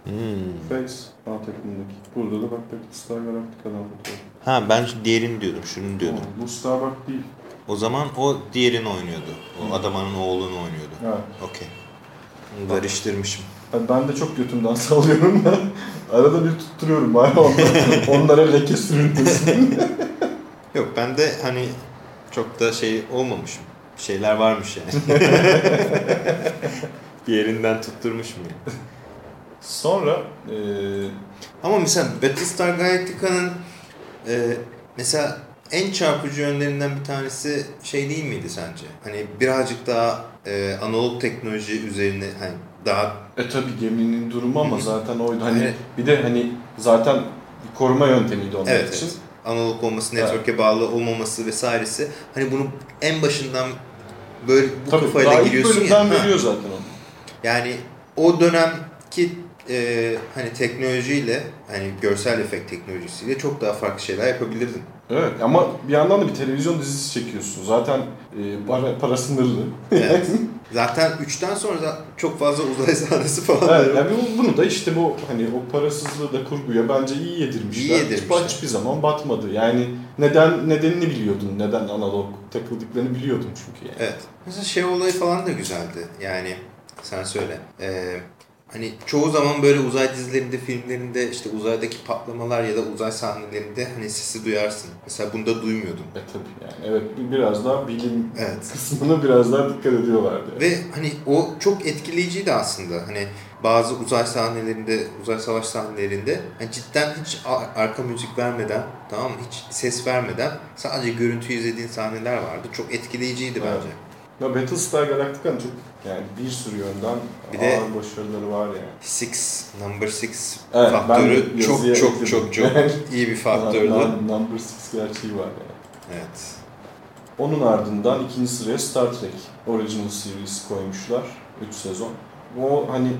Hmm. Face A takımındaki. Burada da bak Battlestar Galactica'dan fotoğraf. Ha ben diğerini diyordum, şunu diyordum. Bu Starbuck değil. O zaman o diğerini oynuyordu. O adamın oğlunu oynuyordu. Evet. Okey. Karıştırmışım. Ben- Ben de çok götümden sallıyorum da arada bir tutturuyorum bari onlara, leke sürülmesin. Yok ben de hani çok da şey olmamışım. Şeyler varmış yani. bir yerinden tutturmuşum yani. Sonra e, Ama mesela Battlestar Galactica'nın e, mesela en çarpıcı yönlerinden bir tanesi şey değil miydi sence? Hani birazcık daha e, analog teknoloji üzerine hani daha e tabi geminin durumu ama Hı hı. zaten oydu. Hani Evet. bir de hani zaten koruma yöntemiydi onlar evet, için. evet. analog olması, Evet. network'e bağlı olmaması vesairesi. Hani bunu en başından böyle bu Tabii kafayla daha ilk giriyorsun bölümden ya. Ha. veriyor zaten onu. Yani o dönemki e, hani teknolojiyle hani görsel efekt teknolojisiyle çok daha farklı şeyler yapabilirdin. Evet ama bir yandan da bir televizyon dizisi çekiyorsun. Zaten e, para, para sınırlı. Evet. Zaten 3'ten sonra da çok fazla uzay sahnesi falan Evet, yani bu- bunu da işte bu hani o parasızlığı da kurguya bence iyi yedirmişler. İyi yedirmişler. Hiç, hiçbir zaman batmadı. Yani neden nedenini biliyordun. Neden analog takıldıklarını biliyordun çünkü yani. Evet. Mesela şey olayı falan da güzeldi. Yani sen söyle. Ee, hani çoğu zaman böyle uzay dizilerinde, filmlerinde işte uzaydaki patlamalar ya da uzay sahnelerinde hani sesi duyarsın. Mesela bunda duymuyordum. E tabii yani. Evet bir- biraz daha bilim Evet. kısmına biraz daha dikkat ediyorlardı. Ve hani o çok etkileyiciydi aslında. Hani bazı uzay sahnelerinde, uzay savaş sahnelerinde hani cidden hiç arka müzik vermeden, tamam mı? Hiç ses vermeden sadece görüntü izlediğin sahneler vardı. Çok etkileyiciydi Evet. bence. Ya Battlestar Galactica'nın çok yani bir sürü yönden Bir de- ağır başarıları var yani. Six, number six Evet, faktörü çok çok çok çok iyi bir faktördü. Num- Number Six gerçeği var yani. Evet. Onun ardından ikinci sıraya Star Trek Original Series koymuşlar. 3 sezon. O hani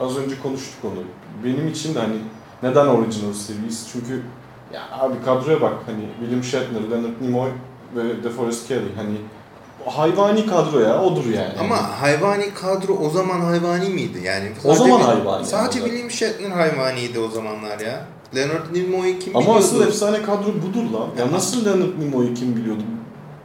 az önce konuştuk onu. Benim için de hani neden Original Series? Çünkü ya abi kadroya bak hani William Shatner, Leonard Nimoy ve DeForest Kelley hani hayvani kadro ya odur yani. Ama hayvani kadro o zaman hayvani miydi? Yani O zaman hayvani Sadece yani. William Shatner hayvaniydi o zamanlar ya. Leonard Nimoy'u kim Ama biliyordu? asıl efsane kadro budur lan. Ya nasıl Leonard Nimoy'u kim biliyordu?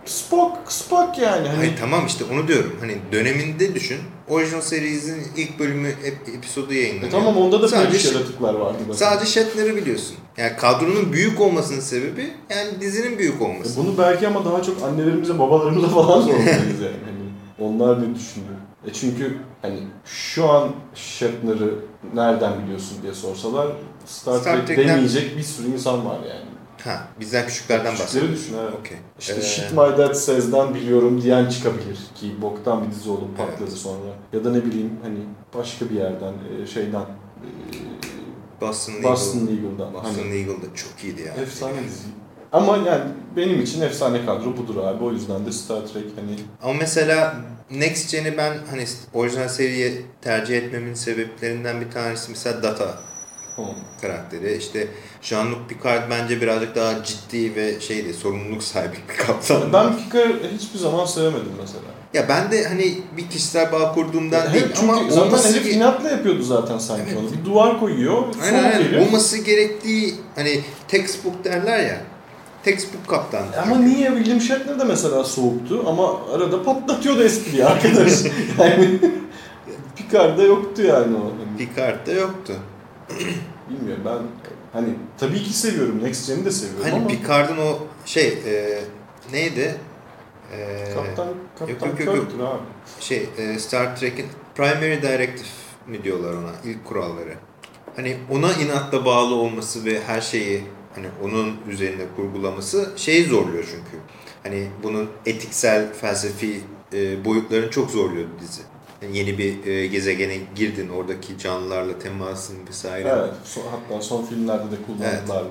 Spock, Spock yani. Hani Hayır tamam işte onu diyorum. Hani döneminde düşün. Original Series'in ilk bölümü ep- episodu E yayınlanıyor. tamam onda da Sadece yaratıklar vardı. Bak. Sadece Shatner'ı biliyorsun. Yani kadronun büyük olmasının sebebi yani dizinin büyük E olması. bunu belki ama daha çok annelerimize, babalarımıza falan sormalıyız yani. Hani onlar ne düşünüyor? E çünkü hani şu an Shatner'ı nereden biliyorsun diye sorsalar Star, Star Trek demeyecek bir sürü insan var yani. Ha, bizden küçüklerden Küçükleri bahsediyoruz. düşün evet. Okey. İşte Ee, Shit My Dad Says'den biliyorum diyen çıkabilir ki boktan bir dizi olup patladı Evet. sonra. Ya da ne bileyim hani başka bir yerden e, şeyden e, Boston, Boston Legal. Legal'dan. Boston Hani Legal da çok iyiydi ya. efsane dizi. Ama yani benim için efsane kadro budur abi. O yüzden de Star Trek hani Ama mesela Next Gen'i ben hani orijinal seriyi tercih etmemin sebeplerinden bir tanesi mesela Data hmm. karakteri. İşte Jean-Luc Picard bence birazcık daha ciddi ve şeydi sorumluluk sahibi bir kaptan. ben Picard'ı hiçbir zaman sevemedim mesela. Ya ben de hani bir kişisel bağ kurduğumdan Hep değil çünkü ama zaten olması, herif inatla yapıyordu zaten sanki Evet. onu. Bir duvar koyuyor, aynen, aynen. olması gerektiği hani textbook derler ya. Textbook kaptan. Ama niye William Shatner de mesela soğuktu ama arada patlatıyordu espriyi arkadaş. yani Picard'da yoktu yani o. Picard'da yoktu. Bilmiyorum ben hani tabii ki seviyorum. Next Gen'i de seviyorum Hani ama Picard'ın o şey e, neydi? E, Kaptan, Kaptan yok, yok, yok. Abi. şey e, Star Trek'in Primary Directive mi diyorlar ona ilk kuralları. Hani ona inatla bağlı olması ve her şeyi hani onun üzerine kurgulaması şeyi zorluyor çünkü. Hani bunun etiksel, felsefi e, boyutlarını çok zorluyordu dizi. Yani yeni bir e, gezegene girdin, oradaki canlılarla temasın vesaire. Evet, so- hatta son filmlerde de kullandılar.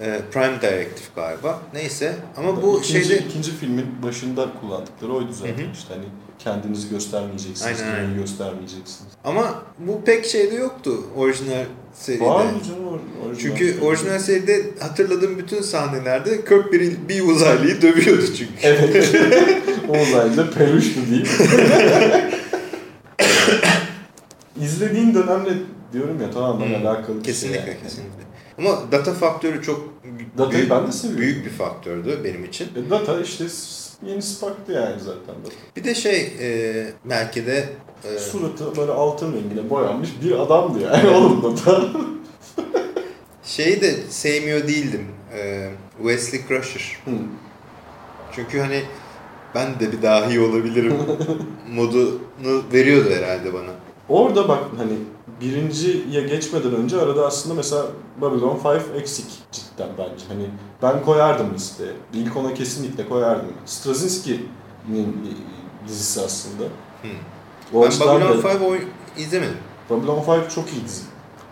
E, Prime Directive galiba. Neyse ama bu ikinci, şeyde ikinci filmin başında kullandıkları oydu zaten Hı hı. işte hani kendinizi göstermeyeceksiniz, Aynen, aynen. göstermeyeceksiniz. ama bu pek şeyde yoktu orijinal seride. Var mı canım or- orijinal? Çünkü orijinal seride hatırladığım bütün sahnelerde Kirk bir, bir uzaylıyı dövüyordu çünkü. Evet. o uzaylı peluştu değil mi? İzlediğin dönemle diyorum ya tamamen Hmm, alakalı bir Kesinlikle şey yani. kesinlikle. Ama data faktörü çok Datayı büyük, ben de seviyorum. büyük bir faktördü benim için. E, Data işte yeni Spock'tı yani zaten Data. Bir de şey e, belki de e, Suratı böyle altın rengine boyanmış bir adamdı yani oğlum Data. şeyi de sevmiyor değildim. E, Wesley Crusher. Hı. Çünkü hani ben de bir dahi olabilirim modunu veriyordu herhalde bana. Orada bak hani birinciye geçmeden önce arada aslında mesela Babylon 5 eksik cidden bence. Hani ben koyardım listeye. İlk ona kesinlikle koyardım. Straczynski'nin dizisi aslında. Hı. O ben Babylon da- 5 oy izlemedim. Babylon 5 çok iyi dizi.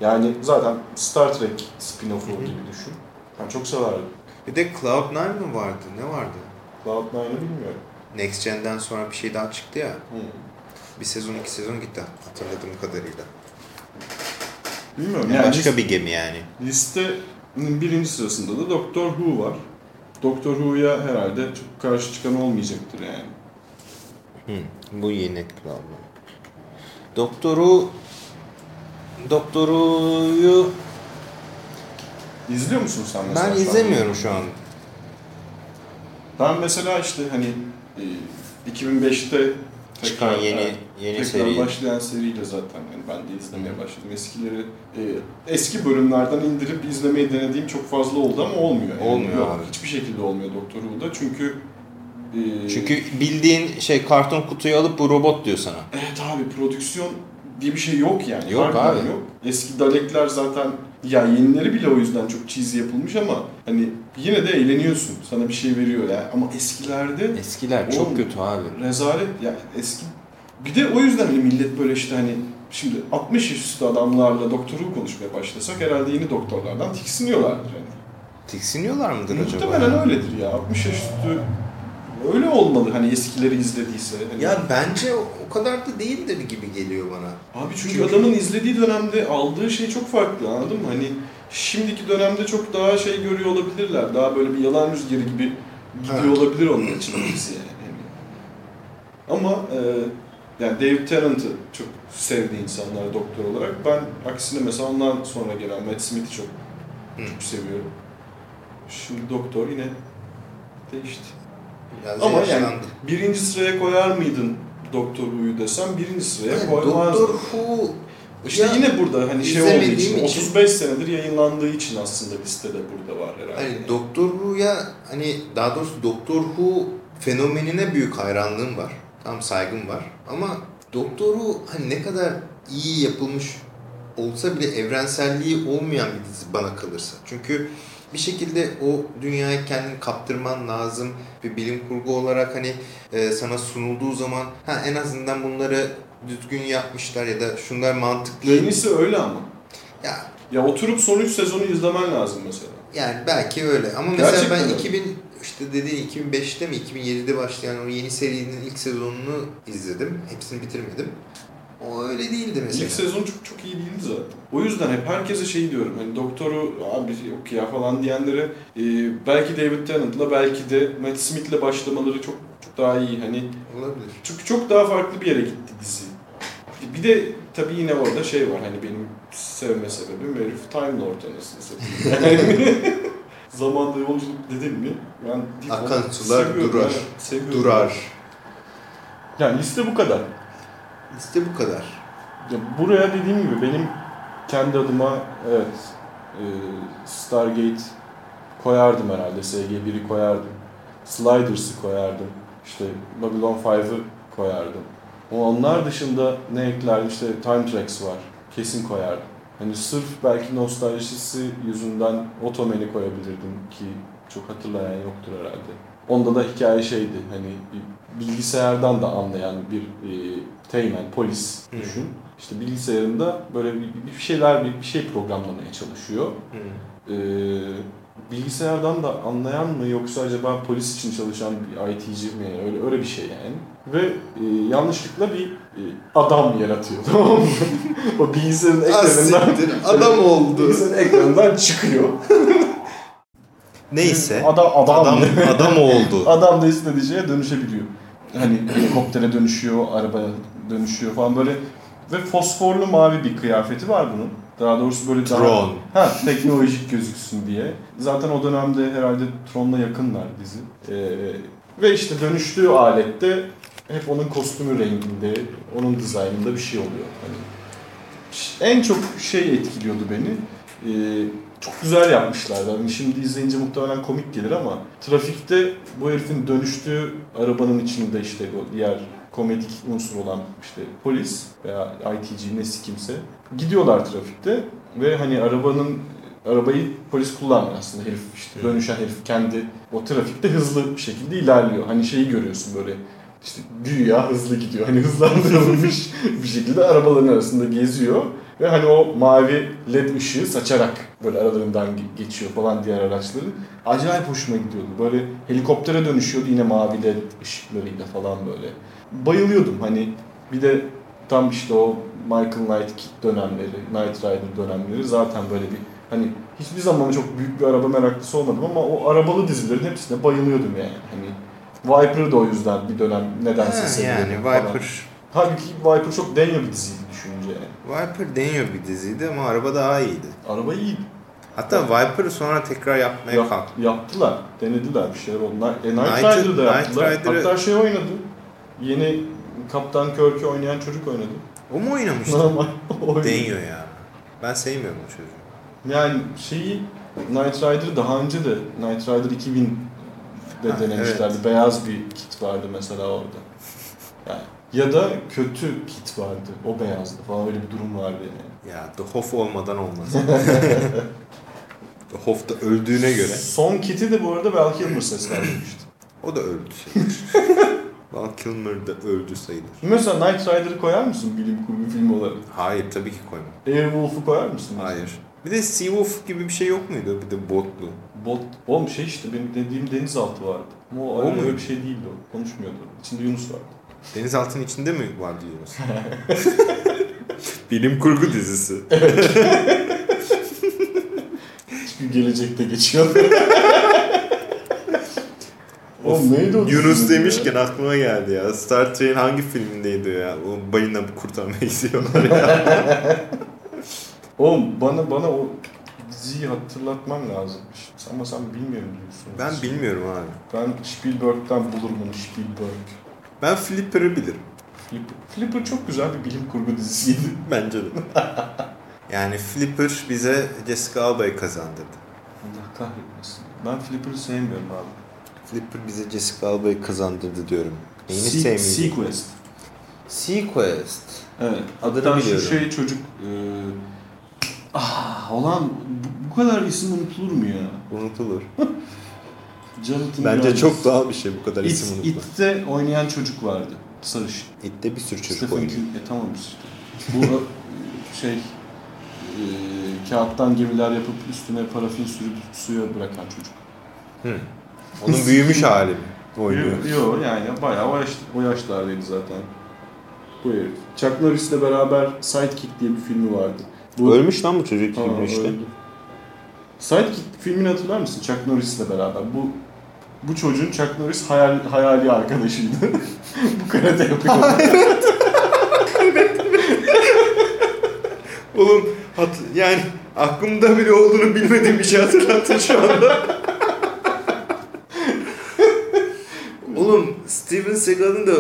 Yani zaten Star Trek spin-off'u gibi düşün. Ben çok severdim. Bir de Cloud9 mı vardı? Ne vardı? Cloud9'ı bilmiyorum. Next Gen'den sonra bir şey daha çıktı ya. Hı. Bir sezon iki sezon gitti hatırladığım kadarıyla. Bilmiyorum. Yani Yani başka bir gemi yani. listenin birinci sırasında da Doctor Who var. Doctor Who'ya herhalde çok karşı çıkan olmayacaktır yani. Hı, bu yeni Cloud9. Doktoru Doktoru'yu İzliyor musun sen mesela? ben izlemiyorum şu an. Ben mesela işte hani e, 2005'te Çıkan yeni yeni tekrar seri. başlayan seriyle zaten yani ben de izlemeye başladım. Eskileri e, eski bölümlerden indirip izlemeyi denediğim çok fazla oldu ama olmuyor. Yani. Olmuyor Yok, abi. Hiçbir şekilde olmuyor Doktor Who'da çünkü e, Çünkü bildiğin şey karton kutuyu alıp bu robot diyor sana. Evet abi prodüksiyon diye bir şey yok yani. Yok Harbiden abi. Yok. Eski Dalekler zaten ya yenileri bile o yüzden çok cheesy yapılmış ama hani yine de eğleniyorsun. Sana bir şey veriyor yani. Ama eskilerde Eskiler çok kötü abi. rezalet yani eski bir de o yüzden hani millet böyle işte hani şimdi 60 yaş üstü adamlarla doktoru konuşmaya başlasak herhalde yeni doktorlardan tiksiniyorlardır hani. Tiksiniyorlar mıdır acaba? Muhtemelen öyledir ya. 60 yaş üstü öyle olmalı hani eskileri izlediyse. Hani Ya bence o, kadar da değildir gibi geliyor bana. Abi çünkü, Çünkü- adamın izlediği dönemde aldığı şey çok farklı anladın mı? Hani şimdiki dönemde çok daha şey görüyor olabilirler. Daha böyle bir yalan rüzgarı gibi gidiyor Evet. olabilir onun için dizi yani. Ama e, yani David Tennant'ı çok sevdiği insanlar doktor olarak. Ben aksine mesela ondan sonra gelen Matt Smith'i çok, çok seviyorum. Şimdi doktor yine değişti. Biraz Ama yani yaşlandı. birinci sıraya koyar mıydın Doktor Who'yu desem birinci sıraya Yani koymazdım. Doktor Who İşte Ya, yine burada hani şey olduğu için, için- 35 senedir yayınlandığı için aslında listede burada var herhalde. Hani Doktor Who'ya hani daha doğrusu Doktor Who fenomenine büyük hayranlığım var. Tam saygım var. Ama Doktor Who hani ne kadar iyi yapılmış olsa bile evrenselliği olmayan bir dizi bana kalırsa. Çünkü bir şekilde o dünyaya kendini kaptırman lazım. Bir bilim kurgu olarak hani e, sana sunulduğu zaman ha en azından bunları düzgün yapmışlar ya da şunlar mantıklı. Yenisi öyle ama. Ya Ya oturup son 3 sezonu izlemen lazım mesela. Yani belki öyle ama mesela Gerçekten ben öyle. 2000 işte dediğin 2005'te mi 2007'de başlayan o yeni serinin ilk sezonunu izledim. Hepsini bitirmedim. O öyle değildi mesela. İlk sezon çok çok iyi değildi zaten. O yüzden hep herkese şey diyorum hani doktoru abi yok ya falan diyenlere e, belki David Tennant'la belki de Matt Smith'le başlamaları çok çok daha iyi hani Olabilir. çünkü çok daha farklı bir yere gitti dizi. Bir de tabii yine orada şey var hani benim sevme sebebim herif Time Lord anasını satayım. Yani Zamanda yolculuk dedim mi? Ben Akan sular durar. ya, seviyorum. Durar. Yani liste bu kadar. İşte bu kadar. Ya buraya dediğim gibi benim kendi adıma evet e, Stargate koyardım herhalde. SG1'i koyardım. Sliders'ı koyardım. İşte Babylon 5'ı koyardım. Ama onlar dışında ne eklerdim? İşte Time Tracks var. Kesin koyardım. Hani sırf belki nostaljisi yüzünden Ottoman'i koyabilirdim ki çok hatırlayan yoktur herhalde. Onda da hikaye şeydi hani bilgisayardan da anlayan bir e, teğmen, polis Hı. düşün. İşte bilgisayarında böyle bir, bir şeyler, bir, bir şey programlamaya çalışıyor. Ee, bilgisayardan da anlayan mı yoksa acaba polis için çalışan bir IT'ci mi? Öyle öyle bir şey yani. Ve e, yanlışlıkla bir e, adam yaratıyor tamam mı? o bilgisayarın ekranından adam oldu. bilgisayarın ekranından çıkıyor. Neyse. Adam adam Adam adam oldu. Adam da istediği şeye dönüşebiliyor. Hani helikoptere dönüşüyor, arabaya dönüşüyor falan böyle. Ve fosforlu mavi bir kıyafeti var bunun. Daha doğrusu böyle daha... Tron. Ha, teknolojik gözüksün diye. Zaten o dönemde herhalde Tron'la yakınlar dizi. Ee, ve işte dönüştüğü alette hep onun kostümü renginde, onun dizaynında bir şey oluyor. Hani en çok şey etkiliyordu beni. Ee, çok güzel yapmışlardı. Hani şimdi izleyince muhtemelen komik gelir ama trafikte bu herifin dönüştüğü arabanın içinde işte o diğer komedik unsur olan işte polis veya ITC nesi kimse gidiyorlar trafikte ve hani arabanın arabayı polis kullanmıyor aslında herif işte dönüşen herif kendi o trafikte hızlı bir şekilde ilerliyor. Hani şeyi görüyorsun böyle işte güya hızlı gidiyor. Hani hızlandırılmış bir şekilde arabaların arasında geziyor. Ve hani o mavi led ışığı saçarak böyle aralarından ge- geçiyor falan diğer araçların. Acayip hoşuma gidiyordu. Böyle helikoptere dönüşüyordu yine mavi led ışıklarıyla falan böyle. Bayılıyordum hani bir de tam işte o Michael Knight Kid dönemleri, Knight Rider dönemleri zaten böyle bir hani hiçbir zaman çok büyük bir araba meraklısı olmadım ama o arabalı dizilerin hepsine bayılıyordum yani. Hani Viper'ı da o yüzden bir dönem nedense Ha, yani falan. Viper Halbuki Viper çok deniyor bir diziydi. Viper deniyor bir diziydi ama araba daha iyiydi. Araba iyiydi. Hatta Viper'ı sonra tekrar yapmaya Yap- kalktı. yaptılar. Denediler bir şeyler onlar. E, Knight Knight- Rider'ı da Knight yaptılar. Rider'ı- Hatta şey oynadı. Yeni Kaptan Kirk'ü oynayan çocuk oynadı. O mu oynamıştı? Deniyor ya. Ben sevmiyorum o çocuğu. Yani şeyi Knight Rider daha önce de Knight Rider 2000 de Ha, denemişlerdi. evet. Beyaz bir kit vardı mesela orada. Yani ya da kötü kit vardı. O beyazdı falan öyle bir durum vardı yani. Ya The Hoff olmadan olmaz. The Hoff da öldüğüne göre Son kiti de bu arada Val Kilmer seslendirmişti. o da öldü sayılır. Val Kilmer da öldü sayılır. Mesela Knight Rider'ı koyar mısın bilim kurgu filmi olarak? Hayır tabii ki koymam. Airwolf'u koyar mısın? Hayır. Bir de Seawolf gibi bir şey yok muydu? Bir de botlu. Bot, oğlum şey işte benim dediğim denizaltı vardı. Ama o, O öyle bir şey değildi o. Konuşmuyordu. İçinde Yunus vardı. Denizaltının içinde mi var diyoruz? Bilim kurgu dizisi. Çünkü gelecekte geçiyor. oğlum neydi o? Yunus demişken ya? aklıma geldi ya. Star Trek'in hangi filmindeydi ya? O balina kurtarmaya gidiyorlar ya. Oğlum bana bana o diziyi hatırlatman lazımmış. Ama sen bilmiyorum diyorsun. ben bilmiyorum abi. Ben Spielberg'den bulurum onu Spielberg. Ben Flipper'ı bilirim. Flipper. Flipper çok güzel bir bilim kurgu dizisiydi. Bence de. yani Flipper bize Jessica Alba'yı kazandırdı. Allah kahretmesin. Ben Flipper'ı sevmiyorum abi. Flipper bize Jessica Alba'yı kazandırdı diyorum. Neyini Se- sevmeyecek? Sequest. Sequest. Evet. Adını Hatta şu biliyorum. şey çocuk... E, ah ulan bu, bu kadar isim unutulur mu ya? Unutulur. Jonathan Bence Jones. çok doğal bir şey bu kadar It, isim unutmak. It'te oynayan çocuk vardı. Sarışın. It'te bir sürü çocuk Stephen oynuyor. King. E tamam işte. Bu şey... e, kağıttan gemiler yapıp üstüne parafin sürüp suya bırakan çocuk. Hı. Onun büyümüş hali mi? Oynuyor. Yok yani bayağı o, yaş, o yaşlardaydı zaten. Bu herif. Chuck Norris'le beraber Sidekick diye bir filmi vardı. Bu, Ölmüş lan bu çocuk filmi işte. öldü. Sidekick filmini hatırlar mısın? Chuck Norris'le beraber. Bu bu çocuğun Chuck Norris hayal, hayali arkadaşıydı. bu karate yapıyordu. Oğlum hat yani aklımda bile olduğunu bilmediğim bir şey hatırlattın şu anda. Oğlum Steven Seagal'ın da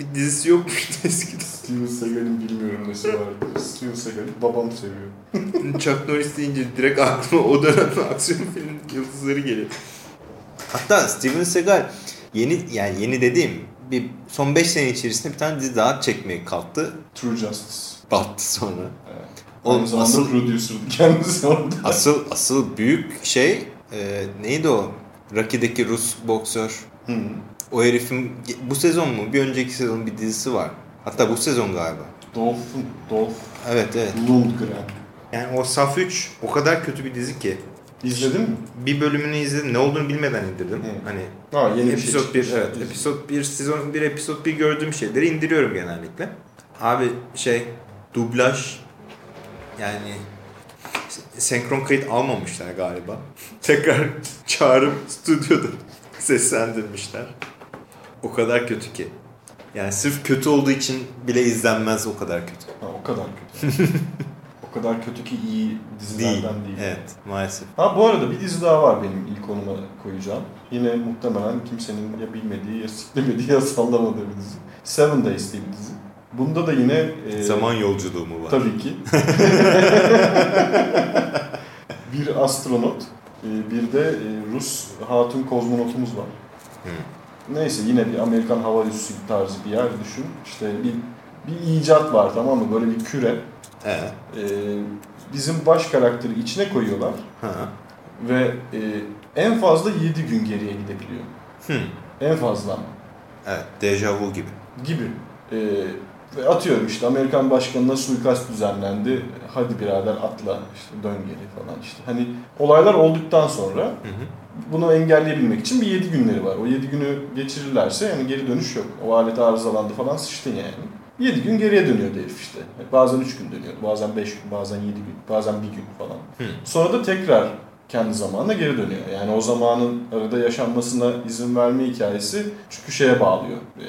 bir dizisi yok muydu eskiden? Steven Seagal'in bilmiyorum nesi vardı. Steven Seagal'i babam seviyor. Chuck Norris deyince direkt aklıma o dönem aksiyon film yıldızları geliyor. Hatta Steven Seagal yeni yani yeni dediğim bir son 5 sene içerisinde bir tane dizi daha çekmeye kalktı. True Justice. Battı sonra. Evet. Oğlum Aynı zamanda asıl producer'dı kendisi orada. asıl asıl büyük şey e, neydi o? Rocky'deki Rus boksör. Hı. O herifin bu sezon mu? Bir önceki sezon bir dizisi var. Hatta bu sezon galiba. Dolph, Dolph Evet evet. Lundgren. Yani o Saf 3 o kadar kötü bir dizi ki. İzledin mi? Bir bölümünü izledim. Ne olduğunu bilmeden indirdim. Hı. Hani Ha yeni bir şey episode 1 çıkmış. evet. Episode 1 sezon 1 episode 1 gördüğüm şeyleri indiriyorum genellikle. Abi şey dublaj yani senkron kayıt almamışlar galiba. Tekrar çağırıp stüdyoda seslendirmişler. O kadar kötü ki. Yani sırf kötü olduğu için bile izlenmez o kadar kötü. Ha, o kadar kötü. kadar kötü ki iyi dizilerden Değil. değil. Evet maalesef. Ha bu arada bir dizi daha var benim ilk konuma koyacağım. Yine muhtemelen kimsenin ya bilmediği ya siklemediği ya sallamadığı bir dizi. Seven Days diye bir dizi. Bunda da yine e, Zaman yolculuğu mu var? tabii ki bir astronot, e, bir de e, Rus hatun kozmonotumuz var. Hı. Neyse yine bir Amerikan hava üssü tarzı bir yer düşün. İşte bir bir icat var tamam mı? Böyle bir küre. Evet. E, bizim baş karakteri içine koyuyorlar Ha. ve e, en fazla 7 gün geriye gidebiliyor. Hı. En fazla ama. Evet. Dejavu gibi. Gibi. E, ve atıyorum işte Amerikan başkanına suikast düzenlendi. Hadi birader atla işte dön geri falan işte. Hani olaylar olduktan sonra Hı hı. bunu engelleyebilmek için bir 7 günleri var. O 7 günü geçirirlerse yani geri dönüş yok. O alet arızalandı falan sıçtın yani. 7 gün geriye dönüyor herif işte. Bazen 3 gün dönüyor, bazen 5 gün, bazen 7 gün, bazen 1 gün falan. Hı. Sonra da tekrar kendi zamanına geri dönüyor. Yani o zamanın arada yaşanmasına izin verme hikayesi çünkü şeye bağlıyor. Ee,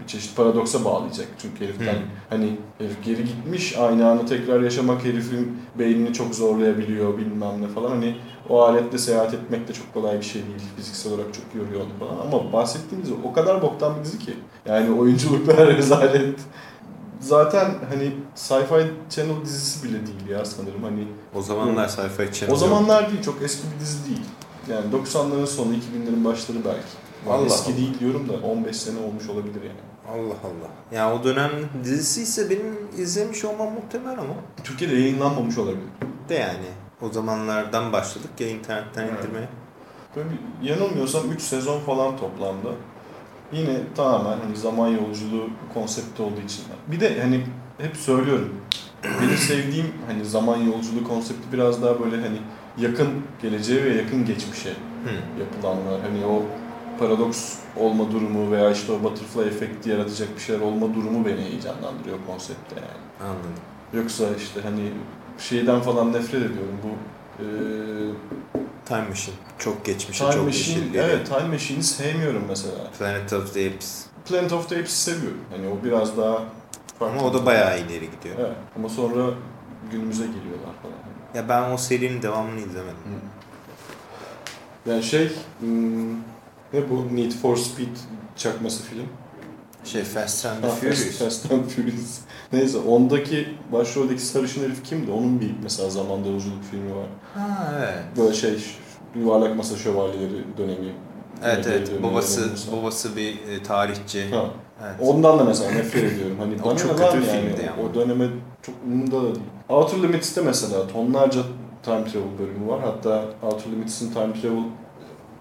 bir çeşit paradoksa bağlayacak. Çünkü heriften Hı. hani herif geri gitmiş aynı anı tekrar yaşamak herifin beynini çok zorlayabiliyor bilmem ne falan. Hani o aletle seyahat etmek de çok kolay bir şey değil. Fiziksel olarak çok yoruyor onu falan. Ama bahsettiğimiz o kadar boktan bir dizi ki. Yani oyunculuklar rezalet. Zaten hani Sci-Fi Channel dizisi bile değil ya sanırım. Hani O zamanlar Sci-Fi Channel o zamanlar değil, çok eski bir dizi değil. Yani 90'ların sonu, 2000'lerin başları belki. Allah eski Allah. değil diyorum da 15 sene olmuş olabilir yani. Allah Allah. Ya o dönem dizisi ise benim izlemiş olmam muhtemel ama. Türkiye'de yayınlanmamış olabilir. De yani o zamanlardan başladık ya internetten Evet. indirmeye. Böyle yanılmıyorsam 3 sezon falan toplamda. Yine tamamen hani zaman yolculuğu konsepti olduğu için. Bir de hani hep söylüyorum. Benim sevdiğim hani zaman yolculuğu konsepti biraz daha böyle hani yakın geleceğe ve yakın geçmişe yapılanlar. Hani o paradoks olma durumu veya işte o butterfly efekti yaratacak bir şeyler olma durumu beni heyecanlandırıyor konsepte yani. Anladım. Yoksa işte hani şeyden falan nefret ediyorum bu eee Time Machine. Çok geçmişe, Time çok Machine, yeşil evet Time Machine'i sevmiyorum mesela. Planet of the Apes. Planet of the Apes'i seviyorum. Hani o biraz daha farklı. Ama o da bayağı ileri gidiyor. Evet. Ama sonra günümüze geliyorlar falan. Ya ben o serinin devamını izlemedim. Yani şey, hmm, ne bu Need for Speed çakması film? Şey Fast and the Furious. Fast, Fast and Furious. Neyse ondaki başroldeki sarışın herif kimdi? Onun bir mesela zamanda yolculuk filmi var. Ha evet. Böyle şey yuvarlak masa şövalyeleri dönemi. Evet dönemi evet. dönemi Babası yanılmıyorsam. babası bir e, tarihçi. Ha. Evet. Ondan da mesela nefret ediyorum. Hani O çok kötü yani? filmdi O, ama. o döneme çok umurumda da değil. Outer Limits'te mesela tonlarca time travel bölümü var. Hatta Outer Limits'in time travel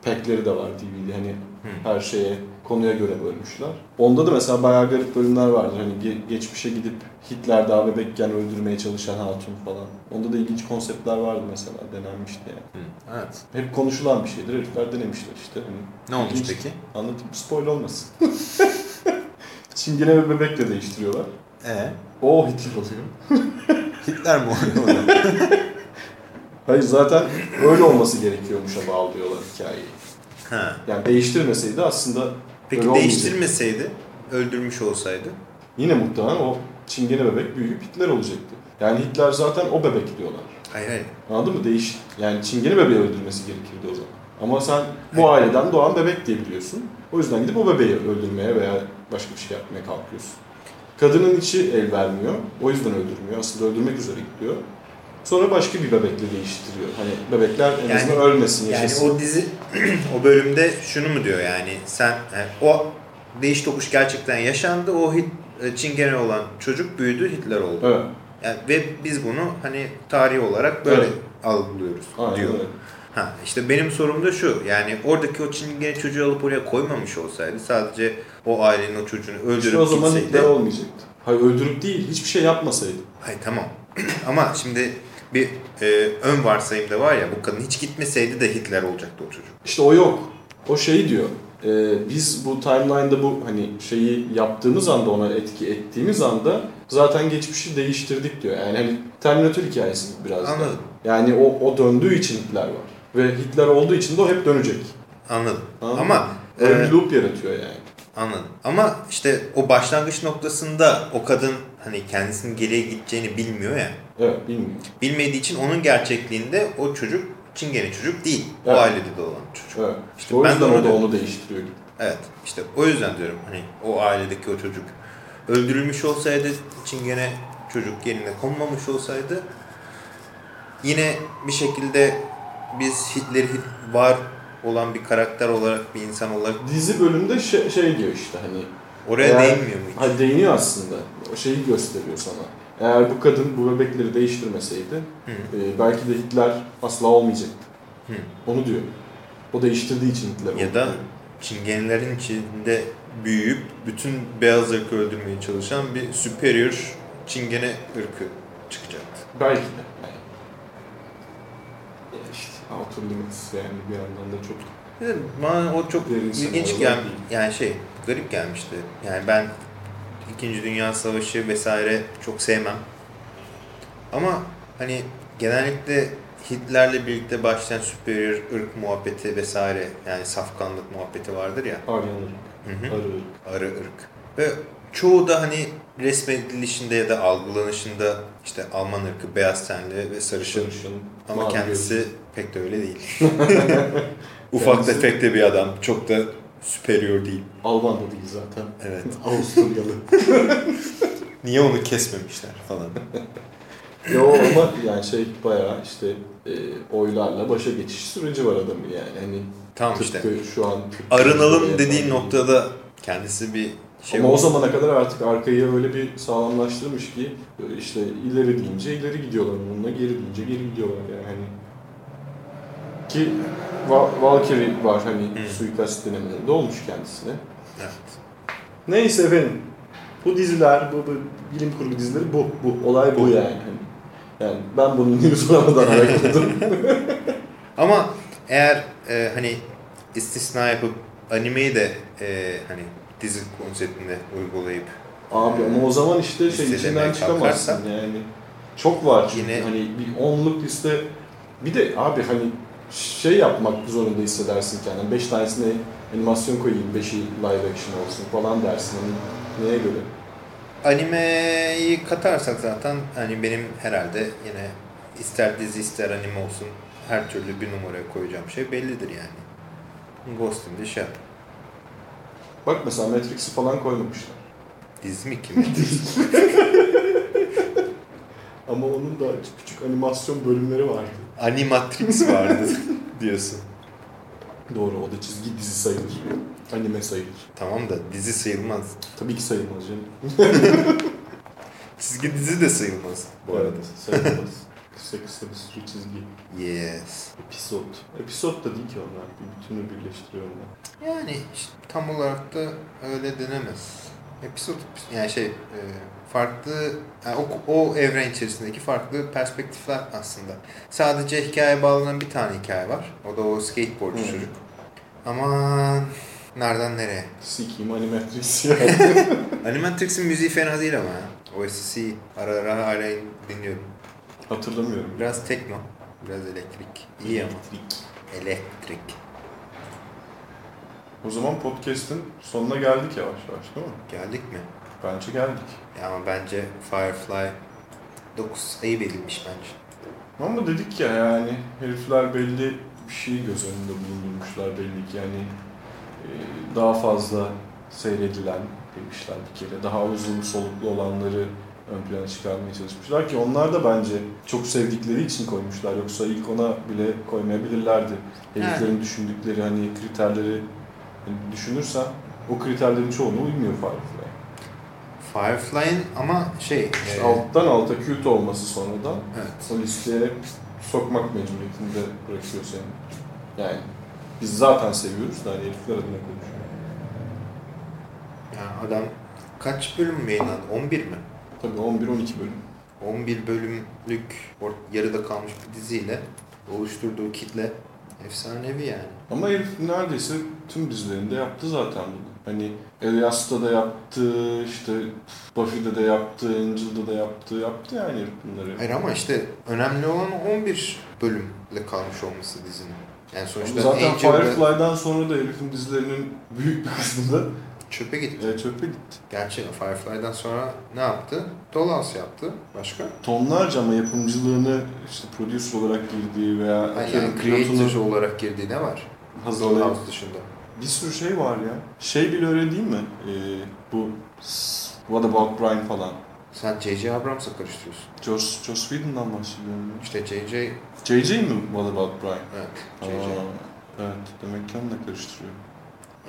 pack'leri de var DVD. Hani Her şeye konuya göre bölmüşler. Onda da mesela bayağı garip bölümler vardır. Hani ge- geçmişe gidip Hitler daha bebekken öldürmeye çalışan hatun falan. Onda da ilginç konseptler vardı mesela denenmişti yani. Hı, Evet. Hep konuşulan bir şeydir. Herifler denemişler işte. Hani Ne olmuş İlginç. peki? Anlatayım spoil olmasın. Çingene ve bebekle değiştiriyorlar. Ee, O Hitler oluyor. Hitler mi oluyor? Hayır zaten öyle olması gerekiyormuşa bağlıyorlar hikayeyi. ha. Yani değiştirmeseydi aslında Peki öyle olmayacak. değiştirmeseydi, öldürmüş olsaydı? Yine muhtemelen o çingene bebek büyüyüp Hitler olacaktı. Yani Hitler zaten o bebek diyorlar. Hayır hayır. Anladın mı? Değiş. Yani çingene bebeği öldürmesi gerekirdi o zaman. Ama sen bu aileden doğan bebek diye biliyorsun. O yüzden gidip o bebeği öldürmeye veya başka bir şey yapmaya kalkıyorsun. Kadının içi el vermiyor. O yüzden öldürmüyor. Aslında öldürmek üzere gidiyor. Sonra başka bir bebekle değiştiriyor. Hani bebekler en Yani- azından ölmesin, Yani yaşasın. o dizi, o bölümde şunu mu diyor yani sen yani o değiş tokuş gerçekten yaşandı. O hit, e, çingene olan çocuk büyüdü, Hitler oldu. Evet. Yani ve biz bunu hani tarihi olarak böyle Evet. algılıyoruz Aynen diyor. öyle. Ha işte benim sorum da şu. Yani oradaki o çingene çocuğu alıp oraya koymamış olsaydı sadece o ailenin o çocuğunu öldürüp İşte o zaman gitseydi. Hitler olmayacaktı. Hayır öldürüp değil, hiçbir şey yapmasaydı. Hayır tamam. Ama şimdi bir e, ön varsayımda var ya bu kadın hiç gitmeseydi de Hitler olacaktı o çocuk. İşte o yok. O şey diyor. e, biz bu timeline'da bu hani şeyi yaptığımız anda ona etki ettiğimiz anda zaten geçmişi değiştirdik diyor. Yani hani Terminator hikayesi biraz da. Anladım. Yani o, o döndüğü için Hitler var. Ve Hitler olduğu için de o hep dönecek. Anladım. Anladın Ama e, bir loop yaratıyor yani. Anladım. Ama işte o başlangıç noktasında o kadın hani kendisinin geriye gideceğini bilmiyor ya. Evet bilmiyorum. Bilmediği için onun gerçekliğinde o çocuk çingene çocuk değil. Evet. O ailede de olan çocuk. Evet. İşte o ben de yüzden onu o da onu değiştiriyor. gibi. Evet. İşte o yüzden diyorum hani o ailedeki o çocuk öldürülmüş olsaydı çingene çocuk yerine konmamış olsaydı yine bir şekilde biz Hitler'i Hit- var olan bir karakter olarak bir insan olarak Dizi bölümde şey, şey diyor işte hani oraya Eğer- değinmiyor mu? hiç? Ha değiniyor aslında. O şeyi gösteriyor sana. Eğer bu kadın bu bebekleri değiştirmeseydi Hı. e, belki de Hitler asla olmayacaktı. Hı. Onu diyor. O değiştirdiği için Hitler oldu. Ya da çingenelerin içinde büyüyüp bütün beyaz ırkı öldürmeye çalışan bir superior çingene ırkı çıkacaktı. Belki de. Yani. Ya işte outer limits yani bir yandan da çok Bana o çok Derin ilginç gel yani şey garip gelmişti. Yani ben İkinci Dünya Savaşı vesaire çok sevmem. Ama hani genellikle Hitler'le birlikte başlayan superior ırk muhabbeti vesaire yani safkanlık muhabbeti vardır ya. Aryan ırk, arı ırk. arı ırk. Ve çoğu da hani resmedilişinde ya da algılanışında işte Alman ırkı beyaz tenli ve sarışın Sarışın, ama kendisi gözlü. pek de öyle değil. Ufak Kendisi- tefek de bir adam. Çok da superior değil. Alman da değil zaten. Evet. Avusturyalı. Niye onu kesmemişler falan. Yo ama yani şey bayağı işte e, oylarla başa geçiş süreci var adamın yani. Hani Tamam işte. şu an Arınalım dediğin noktada kendisi bir şey Ama o zamana kadar artık arkayı öyle bir sağlamlaştırmış ki böyle işte ileri deyince ileri gidiyorlar onunla, geri deyince geri gidiyorlar yani. Hani ki Va- Valkyrie var hani Hı. suikast denemelerinde olmuş kendisine. Evet. Neyse efendim. Bu diziler, bu, bu bilim kurgu dizileri bu. Bu olay bu, Bu. yani. Hani, Yani ben bunun news'lamadan arakladım. Ama eğer e, hani istisna yapıp animeyi de e, hani dizi konseptinde uygulayıp Abi ama o zaman işte şey içinden çıkamazsın kalkarsa- yani. Çok var çünkü Yine- hani bir onluk liste. Bir de abi hani şey yapmak zorunda hissedersin kendini. Beş tanesine animasyon koyayım, beşi live action olsun falan dersin. Hani neye göre? Animeyi katarsak zaten hani benim herhalde yine ister dizi ister anime olsun her türlü bir numaraya koyacağım şey bellidir yani. Ghost in the Shell. Bak mesela Matrix'i falan koymamışlar. Dizi mi kim? Ama onun da küçük animasyon bölümleri vardı. Animatrix vardı diyorsun. Doğru o da çizgi dizi sayılır. Anime sayılır. Tamam da dizi sayılmaz. Tabii ki sayılmaz canım. Çizgi dizi de sayılmaz bu arada. Evet, sayılmaz. Kısa kısa bir sürü çizgi. Yes. Episod. Episod da değil ki onlar. Bir bütünü birleştiriyorlar. Yani işte tam olarak da öyle denemez. Episod yani şey e, farklı yani o, o evren içerisindeki farklı perspektifler aslında. Sadece hikaye bağlanan bir tane hikaye var. O da o skateboardçu Hı. çocuk. Aman nereden nereye? Sikiyim Animatrix ya. Animatrix'in müziği fena değil ama ya. OSC ara ara hala dinliyorum. Hatırlamıyorum. Biraz tekno, biraz elektrik. İyi ama. Elektrik. O zaman podcast'in sonuna geldik yavaş yavaş değil mi? Geldik mi? Bence geldik. Ya ama bence Firefly 9 ayıp edilmiş bence. Ama dedik ya yani herifler belli bir şeyi göz önünde bulundurmuşlar belli ki yani e, daha fazla seyredilen demişler bir kere. Daha uzun soluklu olanları ön plana çıkarmaya çalışmışlar ki onlar da bence çok sevdikleri için koymuşlar. Yoksa ilk ona bile koymayabilirlerdi. Heriflerin düşündükleri hani kriterleri düşünürsen o kriterlerin çoğuna uymuyor Firefly. Firefly'in ama şey... İşte e, alttan alta kült olması sonradan evet. o listeye sokmak mecburiyetinde bırakıyor seni. Yani biz zaten seviyoruz da hani herifler adına konuşuyor. Yani adam kaç bölüm yayınlandı? 11 mi? Tabii 11-12 bölüm. 11 bölümlük yarıda kalmış bir diziyle oluşturduğu kitle efsanevi yani. Ama herif neredeyse tüm dizilerinde yaptı zaten bunu. Hani Elias'ta da yaptı, işte Buffy'de de yaptı, Angel'da da yaptı, yaptı yani bunları. Hayır ama işte önemli olan o 11 bölümle kalmış olması dizinin. Yani sonuçta Ama zaten Angel'da Firefly'dan sonra da herifin dizilerinin büyük bir kısmı da çöpe gitti. e, çöpe gitti. Gerçi Firefly'dan sonra ne yaptı? Dollhouse yaptı. Başka? Tonlarca ama yapımcılığını işte producer olarak girdiği veya atıyorum yani creator olarak girdiği ne var? hazırlayıp Dollhouse dışında. Bir sürü şey var ya. Şey bile öyle değil mi? Ee, bu What About Brian falan. Sen J.J. Abrams'la karıştırıyorsun. Joss, Joss Whedon'dan bahsediyorum. ya. İşte J.J. JJ mi What About Brian? Evet. Aa, J.J. evet, demek ki onunla karıştırıyorum.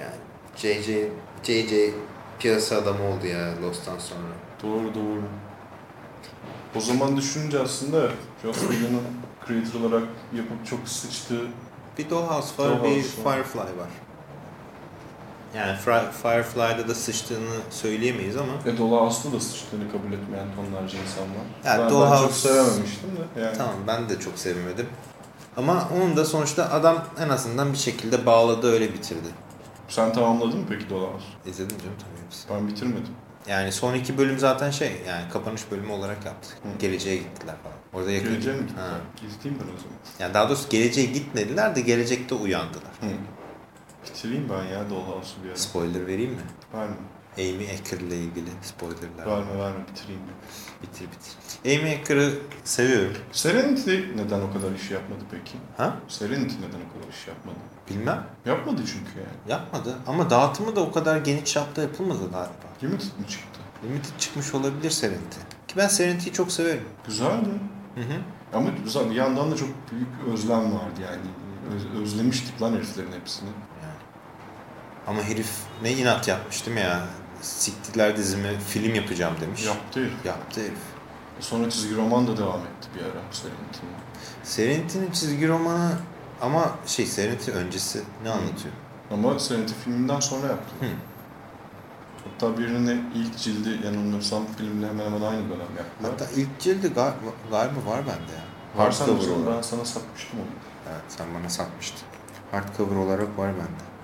Yani J.J. J.J. piyasa adamı oldu ya Lost'tan sonra. Doğru doğru. O zaman düşününce aslında Joss Whedon'un creator olarak yapıp çok sıçtığı Bir Dollhouse var, Dollhouse bir. Firefly var. Yani Firefly'da da sıçtığını söyleyemeyiz ama ve Dollhouse'da da sıçtığını kabul etmeyen tonlarca insan var. Ya ben, ben Dollhouse- çok sevememiştim de. Yani. tamam ben de çok sevmedim. Ama onun da sonuçta adam en azından bir şekilde bağladı öyle bitirdi. Sen tamamladın mı peki Dollhouse? İzledim canım tabii hepsi. Ben bitirmedim. Yani son iki bölüm zaten şey yani kapanış bölümü olarak yaptık. Hı. Geleceğe gittiler falan. Orada yakın. Geleceğe mi Ha. gittiler? Gideyim ben o zaman. Yani daha doğrusu geleceğe gitmediler de gelecekte uyandılar. Hı. Bitireyim ben ya Dollhouse'u bir ara. Spoiler vereyim mi? Verme. Amy Acker ile ilgili spoilerler. Verme verme bitireyim. Bitir bitir. Amy Acker'ı seviyorum. Serenity neden o kadar iş yapmadı peki? Ha? Serenity neden o kadar iş yapmadı? Bilmem. Yapmadı çünkü yani. Yapmadı. Ama dağıtımı da o kadar geniş çapta yapılmadı galiba. Limited mi çıktı? Limited çıkmış olabilir Serenity. Ki ben Serenity'yi çok severim. Güzeldi. Hı hı. Ama güzel bir yandan da çok büyük özlem vardı yani. Öz- özlemiştik lan heriflerin hepsini. Ama herif ne inat yapmış değil mi ya? Siktiler dizimi film yapacağım demiş. Yaptı herif. Yaptı herif. Sonra çizgi roman da devam etti bir ara Serenity'nin. Serenity'nin çizgi romanı ama şey Serenity öncesi ne anlatıyor? Ama Serenity filminden sonra yaptı. Hı. Hatta birini ilk cildi yanılmıyorsam filmle hemen hemen aynı dönem yaptılar. Hatta ilk cildi gal- galiba var bende ya. Var sen Hardcover misin? olarak. Ben sana satmıştım onu. Evet sen bana satmıştın. Hardcover olarak var bende.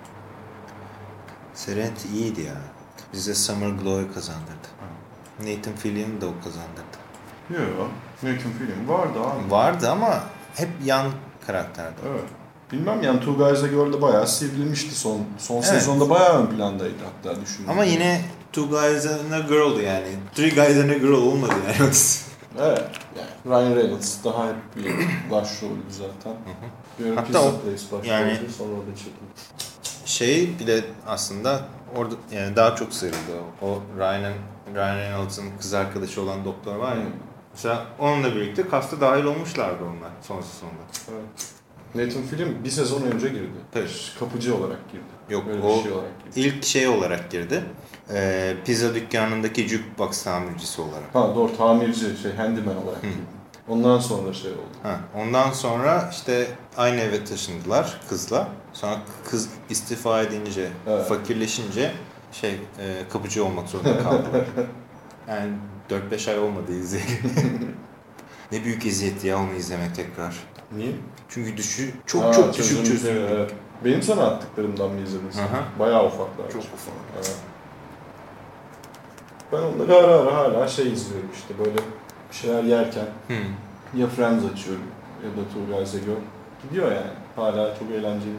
Serenity iyiydi ya. Bize Summer Glow'u kazandırdı. Nathan Fillion'u da o kazandırdı. Yok. Nathan film vardı abi. Vardı ama hep yan karakterdi. Evet. Bilmem yani Two Guys a Girl'de bayağı sivrilmişti son son Evet. sezonda bayağı ön plandaydı hatta düşündüm. Ama yine Two Guys and a Girl'du yani. Three Guys and a Girl olmadı yani. Evet. Yani Ryan Reynolds daha hep bir başroldü zaten. Bir Hatta Pizza o- Place başroldü yani- sonra da çekildi. Şey bile aslında orada yani daha çok sıyrıldı. O Ryan, Ryan Reynolds'ın kız arkadaşı olan doktor var ya. Mesela onunla birlikte kasta dahil olmuşlardı onlar son sezonda. Evet. Nathan film bir sezon önce girdi. Tabii. Kapıcı olarak girdi. Yok Böyle o şey olarak girdi. ilk şey olarak girdi. Ee, pizza dükkanındaki jukebox tamircisi olarak. Ha doğru tamirci şey handyman olarak Hı. girdi. Ondan sonra şey oldu. Ha, ondan sonra işte aynı eve taşındılar kızla. Sonra kız istifa edince, Evet. fakirleşince şey e, kapıcı olmak zorunda kaldılar. yani 4-5 ay olmadı izleyelim. ne büyük eziyet ya onu izlemek tekrar. Niye? Çünkü düşü çok Ha, çok düşük çözüm. Evet. Benim sana attıklarımdan mı izledin sen? Bayağı ufaklar. Çok ufak. Evet. Ben onları ara ara hala şey izliyorum işte böyle bir şeyler yerken Hmm. ya Friends açıyorum ya da a Girl. Gidiyor yani. Hala çok eğlenceli.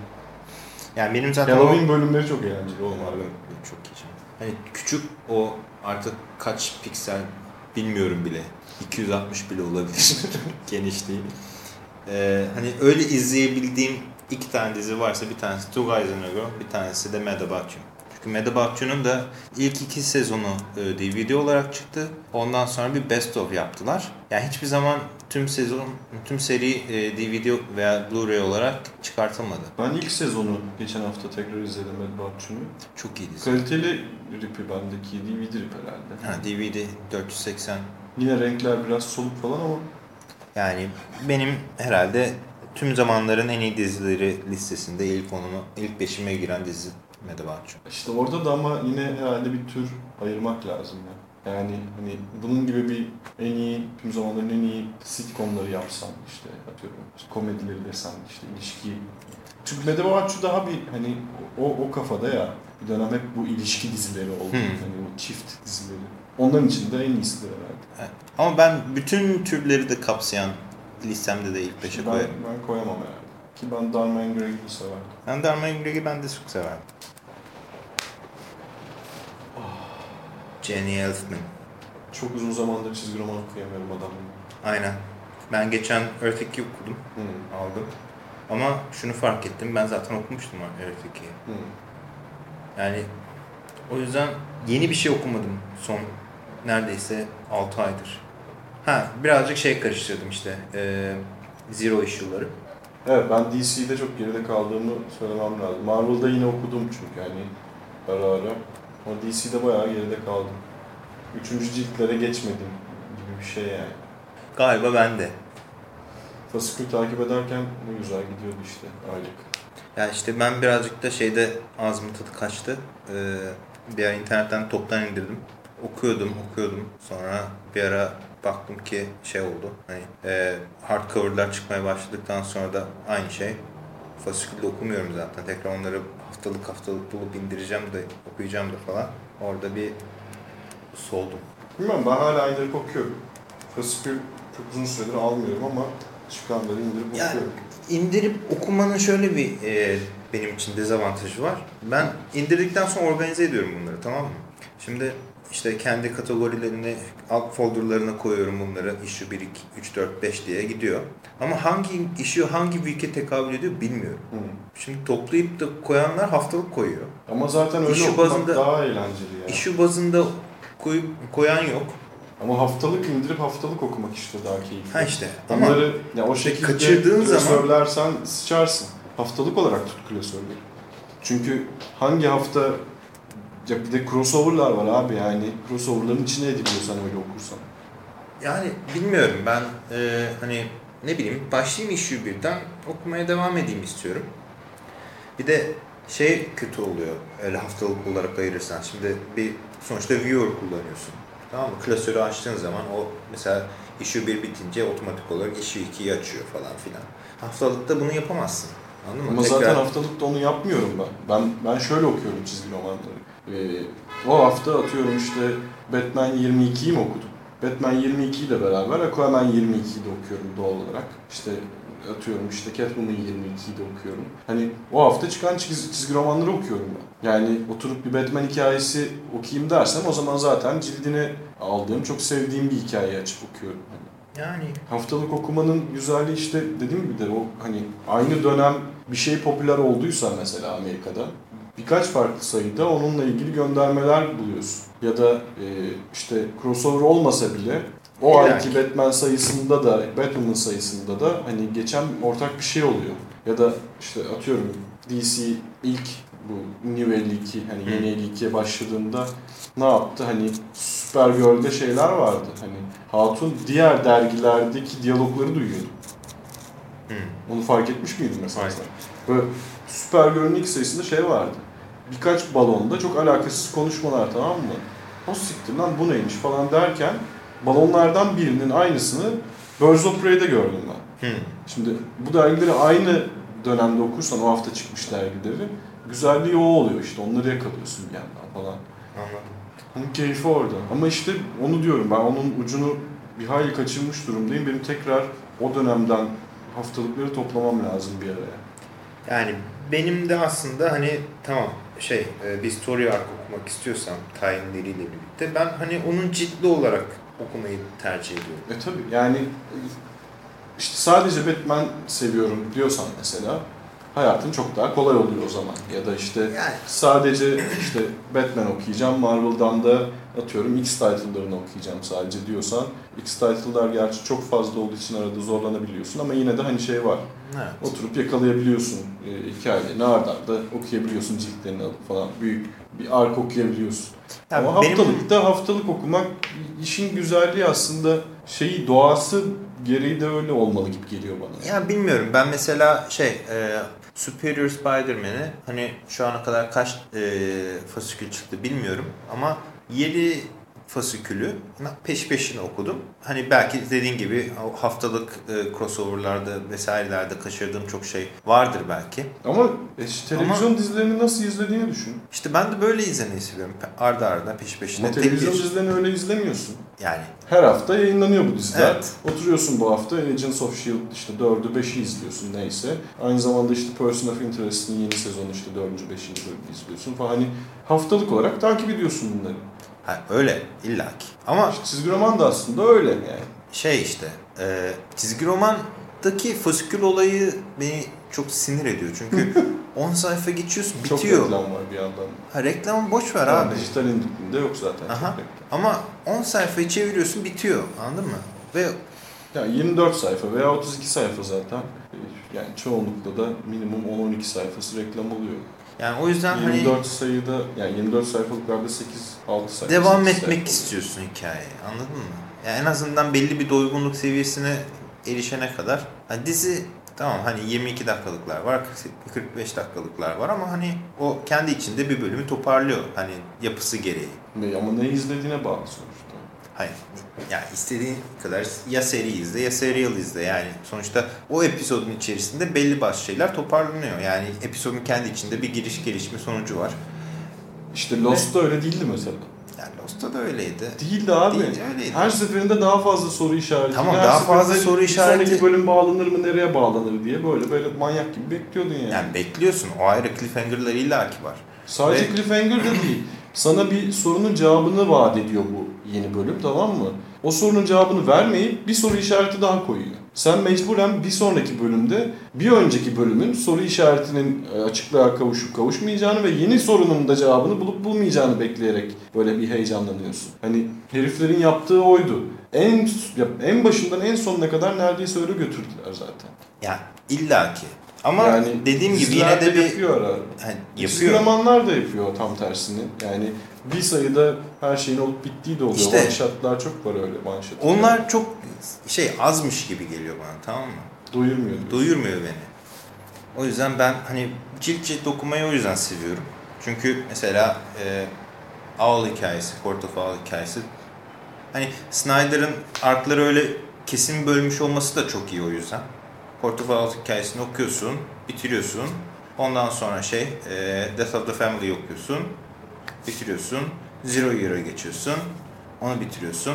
Yani benim zaten Halloween o... bölümleri çok eğlenceli harbi. Çok iyi. Hani küçük o artık kaç piksel bilmiyorum bile. 260 bile olabilir genişliği. Ee, hani öyle izleyebildiğim iki tane dizi varsa bir tanesi Two Guys and a Girl, bir tanesi de Mad About You. Çünkü Mad About You'nun da ilk iki sezonu e, DVD olarak çıktı. Ondan sonra bir best of yaptılar. Yani hiçbir zaman tüm sezon, tüm seri e, DVD veya Blu-ray olarak çıkartılmadı. Ben ilk sezonu geçen hafta tekrar izledim You'nu. Çok iyi dizi. Kaliteli ripi bendeki DVD rip herhalde. Ha, DVD 480 Yine renkler biraz soluk falan ama Yani benim herhalde tüm zamanların en iyi dizileri listesinde ilk onunu, ilk beşime giren dizi You. işte orada da ama yine herhalde bir tür ayırmak lazım ya. Yani hani bunun gibi bir en iyi, tüm zamanların en iyi sitcomları yapsan işte atıyorum işte komedileri desen işte ilişki. Çünkü You daha bir hani o, o kafada ya bir dönem hep bu ilişki dizileri oldu. Hmm. Hani o çift dizileri. Onların içinde en iyisidir herhalde. Evet. Ama ben bütün türleri de kapsayan listemde de ilk beşe ben, koyarım. ben koyamam herhalde. Ki ben Dharma and Greg'i severdim. Ben Dharma Greg'i ben de çok severim. Jenny Elfman. Çok uzun zamandır çizgi roman okuyamıyorum adamın. Aynen. Ben geçen Earth 2 okudum, Hmm. aldım. Ama şunu fark ettim, ben zaten okumuştum Earth 2'yi. Hmm. Yani o yüzden yeni bir şey okumadım son neredeyse 6 aydır. Ha birazcık şey karıştırdım işte. E, Zero issue'ları. Evet ben DC'de çok geride kaldığımı söylemem lazım. Marvel'da yine okudum çünkü hani ara ara. Ama DC'de bayağı geride kaldım. Üçüncü ciltlere geçmedim gibi bir şey yani. Galiba bende. Fasikül takip ederken ne güzel gidiyordu işte aylık. Yani işte ben birazcık da şeyde ağzımın tadı kaçtı. Ee, bir ara internetten toptan indirdim. Okuyordum, okuyordum. Sonra bir ara baktım ki şey oldu. Hani e, hardcover'lar çıkmaya başladıktan sonra da aynı şey. Fasikülde okumuyorum zaten. Tekrar onları haftalık haftalık bulup indireceğim de okuyacağım da falan. Orada bir soldum. Bilmem ben hala indirip okuyorum. Fasikül çok uzun süredir almıyorum ama çıkanları indirip Yani- okuyorum. İndirip okumanın şöyle bir e, benim için dezavantajı var. Ben indirdikten sonra organize ediyorum bunları tamam mı? Şimdi işte kendi kategorilerini, alt folderlarına koyuyorum bunları. Issue 1, 2, 3, 4, 5 diye gidiyor. Ama hangi issue hangi week'e tekabül ediyor bilmiyorum. Hı. Şimdi toplayıp da koyanlar haftalık koyuyor. Ama zaten öyle okumak bazında- daha eğlenceli ya. Issue bazında koyup koyan yok. Ama haftalık indirip haftalık okumak işte daha keyifli. Ha işte ama Onları ya o şekilde kaçırdığın zaman- klasörlersen sıçarsın. Haftalık olarak tut klasörleri. Çünkü hangi hafta ya bir de crossover'lar var abi yani crossover'ların içine ediliyorsan öyle okursan. Yani bilmiyorum ben e, hani ne bileyim başlayayım issue birden okumaya devam edeyim istiyorum. Bir de şey kötü oluyor öyle haftalık olarak ayırırsan. Şimdi bir sonuçta viewer kullanıyorsun. Tamam mı? Klasörü açtığın zaman o mesela issue 1 bitince otomatik olarak issue 2'yi açıyor falan filan. Haftalıkta bunu yapamazsın. Anladın mı? Ama Tekrar- zaten haftalıkta onu yapmıyorum ben. Ben ben şöyle okuyorum çizgi romanları. Ee, o hafta atıyorum işte Batman 22'yi mi okudum? Batman 22 ile beraber Aquaman 22'yi de okuyorum doğal olarak. İşte atıyorum işte Catwoman 22'yi de okuyorum. Hani o hafta çıkan çizgi, çizgi romanları okuyorum ben. Yani oturup bir Batman hikayesi okuyayım dersem o zaman zaten cildini aldığım, çok sevdiğim bir hikayeyi açıp okuyorum. Yani Haftalık okumanın güzelliği işte dediğim gibi de o hani aynı dönem bir şey popüler olduysa mesela Amerika'da birkaç farklı sayıda onunla ilgili göndermeler buluyorsun. Ya da e, işte crossover olmasa bile o İlla ayki ki. Batman sayısında da Batwoman sayısında da hani geçen ortak bir şey oluyor. Ya da işte atıyorum DC ilk Bu New 52 hani yeni 52'ye başladığında ne yaptı? Hani Supergirl'de şeyler vardı. Hani Hatun diğer dergilerdeki diyalogları duyuyordu. Hı. Onu fark etmiş miydin mesela Hayır. Böyle Supergirl'ün ilk sayısında şey vardı. Birkaç balonda çok alakasız konuşmalar tamam mı? O siktir lan bu neymiş falan derken balonlardan birinin aynısını Birds of Prey'de gördüm ben. Hı. Şimdi bu dergileri aynı dönemde okursan o hafta çıkmış dergileri güzelliği o oluyor işte onları yakalıyorsun bir yandan falan. Anladım. Onun keyfi orada. Ama işte onu diyorum ben onun ucunu bir hayli kaçırmış durumdayım. Benim tekrar o dönemden haftalıkları toplamam lazım bir araya. Yani benim de aslında hani tamam şey e, bir story arc okumak istiyorsam tayinleriyle birlikte ben hani onun ciltli olarak okumayı tercih ediyorum. E tabi yani işte sadece Batman seviyorum diyorsan mesela hayatın çok daha kolay oluyor o zaman. Ya da işte Yani sadece işte Batman okuyacağım, Marvel'dan da atıyorum X title'larını okuyacağım sadece diyorsan X title'lar gerçi çok fazla olduğu için arada zorlanabiliyorsun ama yine de hani şey var. evet. Oturup yakalayabiliyorsun e, hikayelerini arda arda okuyabiliyorsun ciltlerini alıp falan. Büyük bir ark okuyabiliyorsun. Yani Ama benim- haftalıkta haftalık okumak işin güzelliği aslında şeyi doğası gereği de öyle olmalı gibi geliyor bana. Ya bilmiyorum ben mesela şey e, Superior Spider-Man'i hani şu ana kadar kaç e, fasikül çıktı bilmiyorum ama 7 fasikülü peş peşine okudum. Hani belki dediğin gibi haftalık e, crossoverlarda vesairelerde kaçırdığım çok şey vardır belki. Ama e, işte televizyon dizilerini nasıl izlediğini düşün. İşte ben de böyle izlemeyi seviyorum. Arda arda peş peşine. Ama tek televizyon bir- dizilerini öyle izlemiyorsun. Yani Her hafta yayınlanıyor bu diziler. Evet. Oturuyorsun bu hafta Agents of S.H.I.E.L.D. işte 4'ü 5'i izliyorsun neyse. Aynı zamanda işte Person of Interest'in yeni sezonu işte 4. 5. bölümünü izliyorsun falan. Hani haftalık olarak takip ediyorsun bunları. Ha, öyle illaki. Ama İşte çizgi roman da aslında öyle yani. şey işte e, çizgi romandaki fasikül olayı beni çok sinir ediyor. Çünkü 10 sayfa geçiyorsun Çok bitiyor. reklam var bir yandan. Ha, reklamı boş ver Yani abi. Dijital indikinde yok zaten. Aha. çok. Ama 10 sayfayı çeviriyorsun bitiyor. Anladın mı? Ve Yani 24 sayfa veya 32 sayfa zaten. Yani çoğunlukla da minimum 10-12 sayfası reklam oluyor. Yani o yüzden 24 hani sayıda yani 24 sayfalıklarda 8 6 sayfa. devam 8 etmek sayfa. istiyorsun hikayeye. Anladın mı? Yani en azından belli bir doygunluk seviyesine erişene kadar. Ha, dizi tamam hani 22 dakikalıklar var, 45 dakikalıklar var ama hani o kendi içinde bir bölümü toparlıyor. Hani yapısı gereği. Ama ne izlediğine bağlı sonuçta. Hayır. Yani istediğin kadar ya seri izle ya serial izle. Yani sonuçta o episodun içerisinde belli başlı şeyler toparlanıyor. Yani episodun kendi içinde bir giriş gelişme sonucu var. İşte Lost'ta öyle değildi mesela. Yani Lost'ta da öyleydi. Değildi abi. Değil, öyleydi. Her seferinde daha fazla soru işareti. Tamam, Her daha fazla soru işareti- Sonraki bölüm bağlanır mı, nereye bağlanır diye böyle böyle manyak gibi bekliyordun yani. Yani bekliyorsun. O ayrı cliffhanger'ları illaki var. Sadece Ve- cliffhanger da değil. Sana bir sorunun cevabını vaat ediyor bu yeni bölüm tamam mı? O sorunun cevabını vermeyip bir soru işareti daha koyuyor. Sen mecburen bir sonraki bölümde bir önceki bölümün soru işaretinin e, açıklığa kavuşup kavuşmayacağını ve yeni sorunun da cevabını bulup bulmayacağını bekleyerek böyle bir heyecanlanıyorsun. Hani heriflerin yaptığı oydu. En ya en başından en sonuna kadar neredeyse öyle götürdüler zaten. Yani illaki. Ama yani dediğim gibi yine de bir yapıyor ara. hani Çizgi yapıyor. romanlar da yapıyor tam tersini. Yani bir sayıda her şeyin olup bittiği de oluyor. İşte- one çok var öyle one shot. Onlar çok şey azmış gibi geliyor bana tamam mı? doyurmuyor. diyorsun. doyurmuyor beni. O yüzden ben hani cilt cilt okumayı o yüzden seviyorum. Çünkü mesela e, Owl hikayesi, Court of Owl hikayesi hani Snyder'ın arkları öyle kesin bölmüş olması da çok iyi o yüzden. Court of Owl hikayesini okuyorsun, bitiriyorsun. Ondan sonra şey e, Death of the Family okuyorsun, bitiriyorsun. Zero Year'a geçiyorsun, onu bitiriyorsun.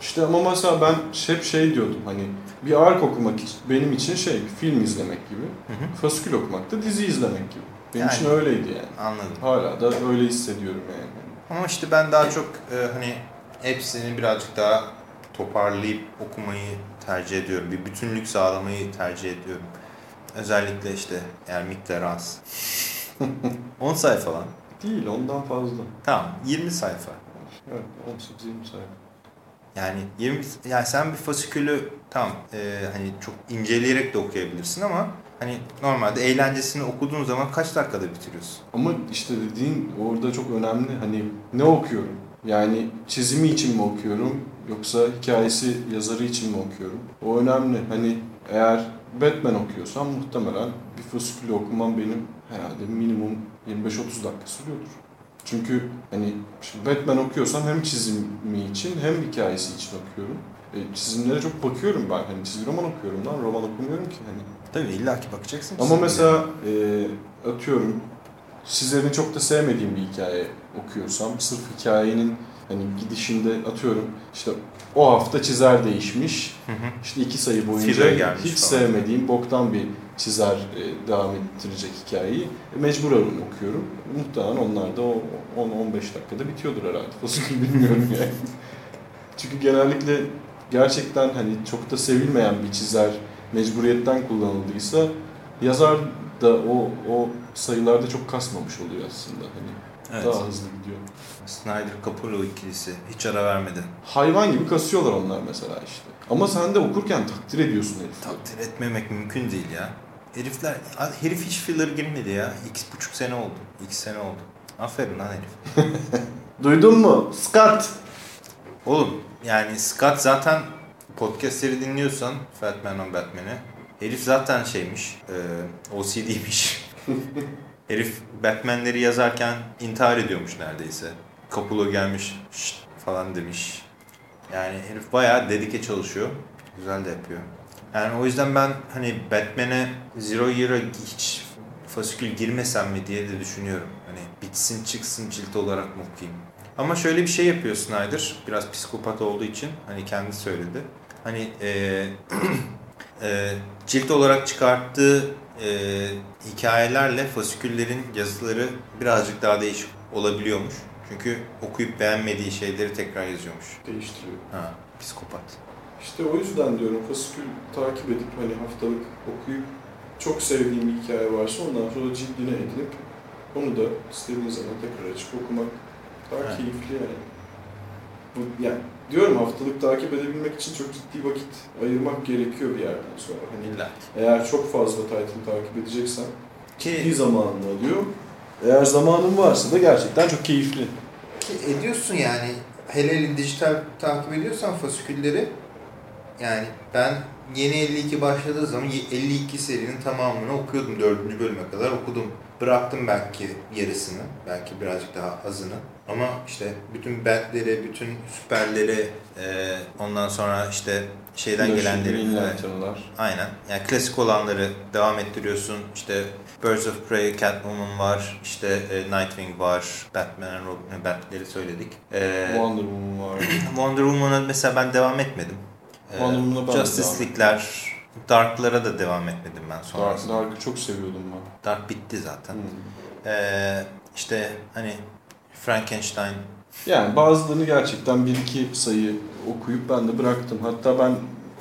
İşte ama mesela ben hep şey diyordum hani bir ark okumak için, benim için şey film izlemek gibi. Hı hı. Fasikül okumak da dizi izlemek gibi. Benim Yani. için öyleydi yani. Anladım. Hala da öyle hissediyorum yani. Ama işte ben daha çok e, hani hepsini birazcık daha toparlayıp okumayı tercih ediyorum. Bir bütünlük sağlamayı tercih ediyorum. Özellikle işte miktarı az. 10 sayfa lan. Değil ondan fazla. Tamam 20 sayfa. Evet 18-20 sayfa. Yani 20 yani sen bir fasikülü tamam e, hani çok inceleyerek de okuyabilirsin ama hani normalde eğlencesini okuduğun zaman kaç dakikada bitiriyorsun? Ama işte dediğin orada çok önemli. Hani ne okuyorum? Yani çizimi için mi okuyorum? Yoksa hikayesi yazarı için mi okuyorum? O önemli. Hani eğer Batman okuyorsam muhtemelen bir fasikülü okumam benim herhalde minimum 25-30 dakika sürüyordur. Çünkü hani şimdi Batman okuyorsam hem çizimi için hem hikayesi için okuyorum. E, çizimlere çok bakıyorum ben. Hani çizgi roman okuyorum lan. Roman okumuyorum ki. Hani Tabii illa ki bakacaksın. ama mesela e, atıyorum sizlerin çok da sevmediğim bir hikaye okuyorsam sırf hikayenin hani gidişinde atıyorum işte o hafta çizer değişmiş Hı hı. işte iki sayı boyunca hiç falan. sevmediğim boktan bir çizer e, devam ettirecek hikayeyi e, mecburen okuyorum. Muhtemelen onlar da o 10-15 dakikada bitiyordur herhalde. Fasulye bilmiyorum yani. Çünkü genellikle gerçekten hani çok da sevilmeyen bir çizer mecburiyetten kullanıldıysa yazar da o o sayılarda çok kasmamış oluyor aslında hani Evet. daha hızlı gidiyor. Snyder Capullo ikilisi hiç ara vermedi. Hayvan gibi kasıyorlar onlar mesela işte. Ama sen de okurken takdir ediyorsun herifi. Takdir etmemek mümkün değil ya. Herifler, herif hiç filler girmedi ya. İki buçuk sene oldu. İki sene oldu. Aferin lan herif. Duydun mu? Scott! Oğlum yani Scott zaten podcastleri dinliyorsan Batman on Batman'i. Herif zaten şeymiş, e, OCD'miş. herif Batman'leri yazarken intihar ediyormuş neredeyse. Capullo gelmiş "Şşt" falan demiş. Yani herif bayağı dedike çalışıyor. Güzel de yapıyor. Yani o yüzden ben hani Batman'e Zero Year'a hiç fasikül girmesem mi diye de düşünüyorum. Hani bitsin çıksın cilt olarak mı okuyayım? Ama şöyle bir şey yapıyor Snyder. Biraz psikopat olduğu için hani kendi söyledi. Hani e, e, cilt olarak çıkarttığı e, hikayelerle fasiküllerin yazıları birazcık daha değişik olabiliyormuş. Çünkü okuyup beğenmediği şeyleri tekrar yazıyormuş. Değiştiriyor. Ha, psikopat. İşte o yüzden diyorum fasikül takip edip hani haftalık okuyup çok sevdiğim bir hikaye varsa ondan sonra cildine edinip onu da istediğin zaman tekrar açıp okumak daha Evet. keyifli yani. Bu, yani diyorum haftalık takip edebilmek için çok ciddi vakit ayırmak gerekiyor bir yerden sonra. Hani İlla. eğer çok fazla title takip edeceksen Ki, zamanını alıyor. Eğer zamanın varsa da gerçekten çok keyifli. ki ediyorsun yani. Hele hele dijital takip ediyorsan fasikülleri yani ben yeni 52 başladığı zaman 52 serinin tamamını okuyordum. 4. bölüme kadar okudum. Bıraktım belki yarısını. Belki birazcık daha azını. Ama işte bütün Bat'leri, bütün süperleri, e, ondan sonra işte şeyden Flash'ı, gelenleri. Aynen. Yani klasik olanları devam ettiriyorsun. İşte Birds of Prey, Catwoman var. İşte e, Nightwing var. Batman Robin, Batman'leri söyledik. E, Wonder Woman var. Wonder Woman'a mesela ben devam etmedim. E, Wonder Woman'a ben Justice League'ler, Dark'lara da devam etmedim ben Dark, sonrasında. Dark'ı çok seviyordum ben. Dark bitti zaten. Hmm. E, işte hani Frankenstein Yani bazılarını gerçekten bir iki sayı okuyup ben de bıraktım. Hatta ben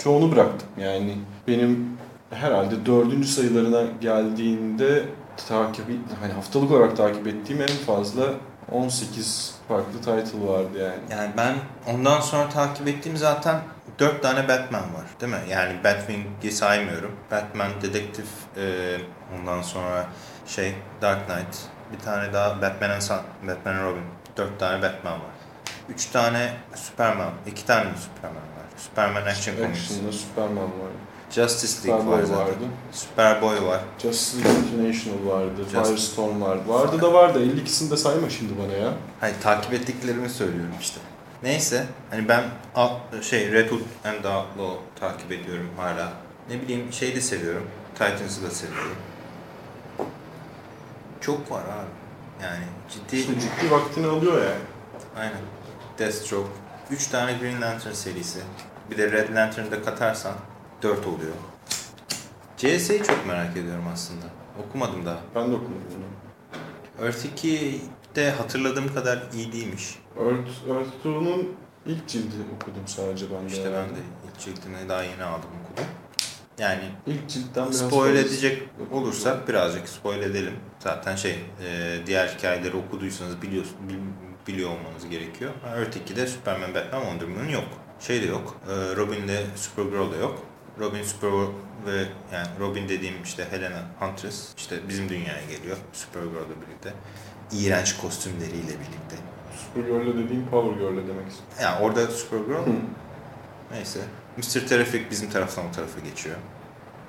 çoğunu bıraktım. Yani benim herhalde dördüncü sayılarına geldiğinde takip hani haftalık olarak takip ettiğim en fazla 18 farklı title vardı yani. Yani ben ondan sonra takip ettiğim zaten 4 tane Batman var değil mi? Yani Batwing'i saymıyorum. Batman, Dedektif, e, ondan sonra şey Dark Knight, bir tane daha Batman and Batman and Robin. 4 tane Batman var. 3 tane Superman, 2 tane Superman var? Superman Action Comics. Action'da Superman vardı. Justice League var Superboy zaten. vardı. Superboy var. Justice League International vardı. Just- Firestorm vardı. Vardı da vardı. 52'sini de sayma şimdi bana ya. Hayır takip ettiklerimi söylüyorum işte. Neyse hani ben şey Red Hood and the Outlaw takip ediyorum hala. Ne bileyim şey de seviyorum. Titans'ı da seviyorum. Çok var abi. Yani ciddi İşte ciddi vaktini alıyor yani. aynen. Deathstroke. 3 tane Green Lantern serisi. Bir de Red Lantern'ı da katarsan 4 oluyor. CS'yi çok merak ediyorum aslında. Okumadım daha. Ben de okumadım bunu. Earth 2 de hatırladığım kadar iyi değilmiş. Earth, Earth 2'nun ilk cildi okudum sadece ben de. İşte yani. ben de ilk cildini daha yeni aldım okudum. Yani İlk ciltten biraz spoil edecek olursak birazcık spoil edelim. Zaten şey e, diğer hikayeleri okuduysanız biliyorsun, bil- biliyor olmanız gerekiyor. Earth 2'de Superman, Batman, Wonder Woman yok. Şey de yok. E, Robin'de Supergirl da yok. Robin Supergirl ve yani Robin dediğim işte Helena Huntress işte bizim dünyaya geliyor Supergirl'la birlikte. İğrenç kostümleriyle birlikte. Supergirl'le dediğim Power Girl'le demek istiyorum. Yani orada Supergirl neyse. Mr. Terrific bizim taraftan o tarafa geçiyor.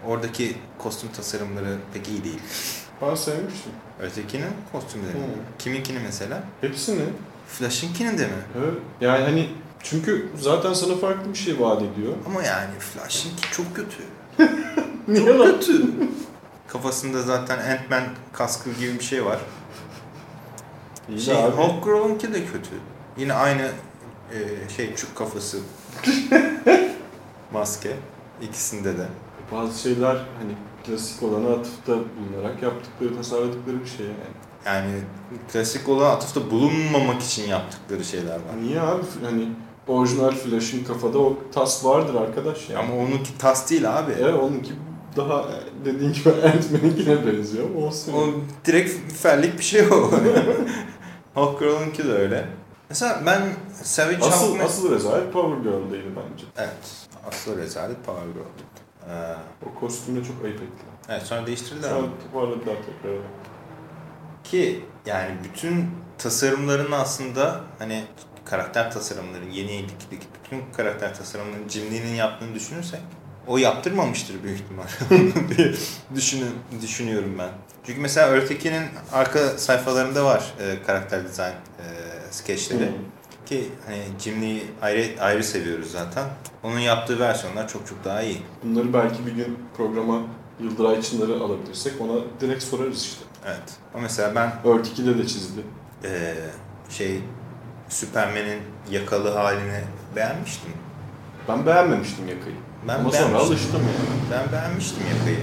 Oradaki kostüm tasarımları pek iyi değil. Ben sevmiştim. Ötekinin kostümleri. Hı. Kiminkini mesela? Hepsini. Flash'ınkinin de mi? Evet. Yani hani çünkü zaten sana farklı bir şey vaat ediyor. Ama yani Flash'ınki çok kötü. Niye Çok lan? kötü. Kafasında zaten Ant-Man kaskı gibi bir şey var. İyi Şey, abi. Hawkgirl'ınki de kötü. Yine aynı e, şey çuk kafası. Maske. İkisinde de. Bazı şeyler hani klasik olana atıfta bulunarak yaptıkları, tasarladıkları bir şey yani. Yani klasik olan atıfta bulunmamak için yaptıkları şeyler var. Niye abi? Hani orijinal Flash'ın kafada o tas vardır arkadaş yani. Ama onunki tas değil abi. Evet onunki daha e, dediğin gibi Ant-Man'inkine benziyor ama olsun. O direkt fellik bir şey o. Hawkgirl'ınki de öyle. Mesela ben Savage asıl, Hawkman... asıl rezalet Power Girl'deydi bence. Evet. Asıl rezalet Power Girl. Ee, O kostümle çok ayıp ettiler. evet sonra değiştirdiler an toparladılar tekrar. Ki yani bütün tasarımların aslında hani karakter tasarımların yeni yenilikdeki bütün karakter tasarımlarının Jim yaptığını düşünürsek o yaptırmamıştır büyük ihtimal diye düşünün, düşünüyorum ben. Çünkü mesela Örteki'nin arka sayfalarında var e, karakter dizayn e, skeçleri. Ki hani Jim Lee'yi ayrı, ayrı seviyoruz zaten. Onun yaptığı versiyonlar çok çok daha iyi. Bunları belki bir gün programa Yıldıray Çınar'ı alabilirsek ona direkt sorarız işte. Evet. Ama mesela ben Ört 2'de de çizdi. Ee, şey Superman'in yakalı halini beğenmiştim. Ben beğenmemiştim yakayı. Ben Ama sonra alıştım yani. Ben beğenmiştim yakayı.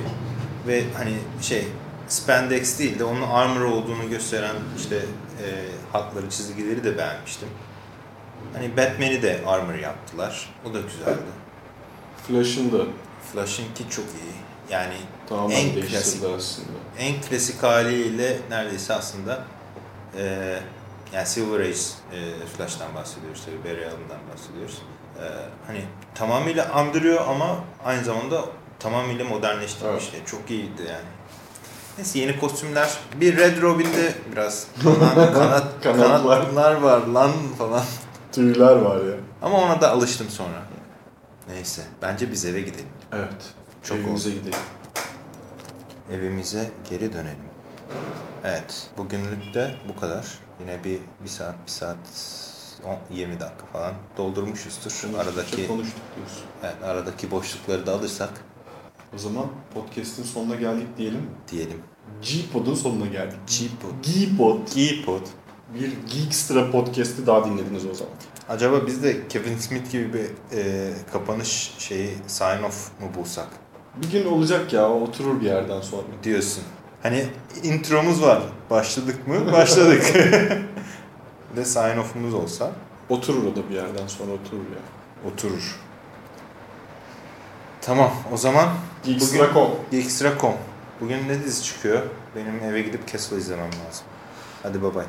Ve hani şey spandex değil de onun armor olduğunu gösteren işte e, hatları, çizgileri de beğenmiştim. Hani Batman'i de armor yaptılar. O da güzeldi. Flash'ın da Flash'ınki çok iyi. Yani tamamen En klasik. aslında. en klasik haliyle neredeyse aslında e, yani Silver Age e, Flash'tan bahsediyoruz tabii, Barry Allen'dan bahsediyoruz. E, hani tamamıyla andırıyor ama aynı zamanda tamamıyla modernleştirmiş. E, çok iyiydi yani. Neyse yeni kostümler. Bir Red Robin'de biraz lan kanat, Kanatlar. kanatlar var lan falan. Tüyler var ya. Ama ona da alıştım sonra. Neyse bence biz eve gidelim. Evet. Çok Evimize gidelim. evimize geri dönelim. Evet, bugünlük de bu kadar. Yine bir, bir saat, bir saat, 10, 20 dakika falan doldurmuşuzdur. Aradaki, konuştuk diyorsun. aradaki boşlukları da alırsak O zaman podcast'in sonuna geldik diyelim. diyelim. G-Pod'un sonuna geldik. G-Pod. G-Pod. G-Pod. Bir Geekstra podcast'i daha dinlediniz o zaman. Acaba biz de Kevin Smith gibi bir e, kapanış şeyi sign off mu bulsak Bir gün olacak ya, oturur bir yerden sonra. diyorsun. Hani intromuz var. Başladık mı? Başladık. bir de sign off'umuz olsa Oturur o da bir yerden sonra oturur ya. oturur. Tamam o zaman Geekstra.com. Geekstra.com. Bugün ne dizi çıkıyor? Benim eve gidip Castle izlemem lazım. Hadi bay bay.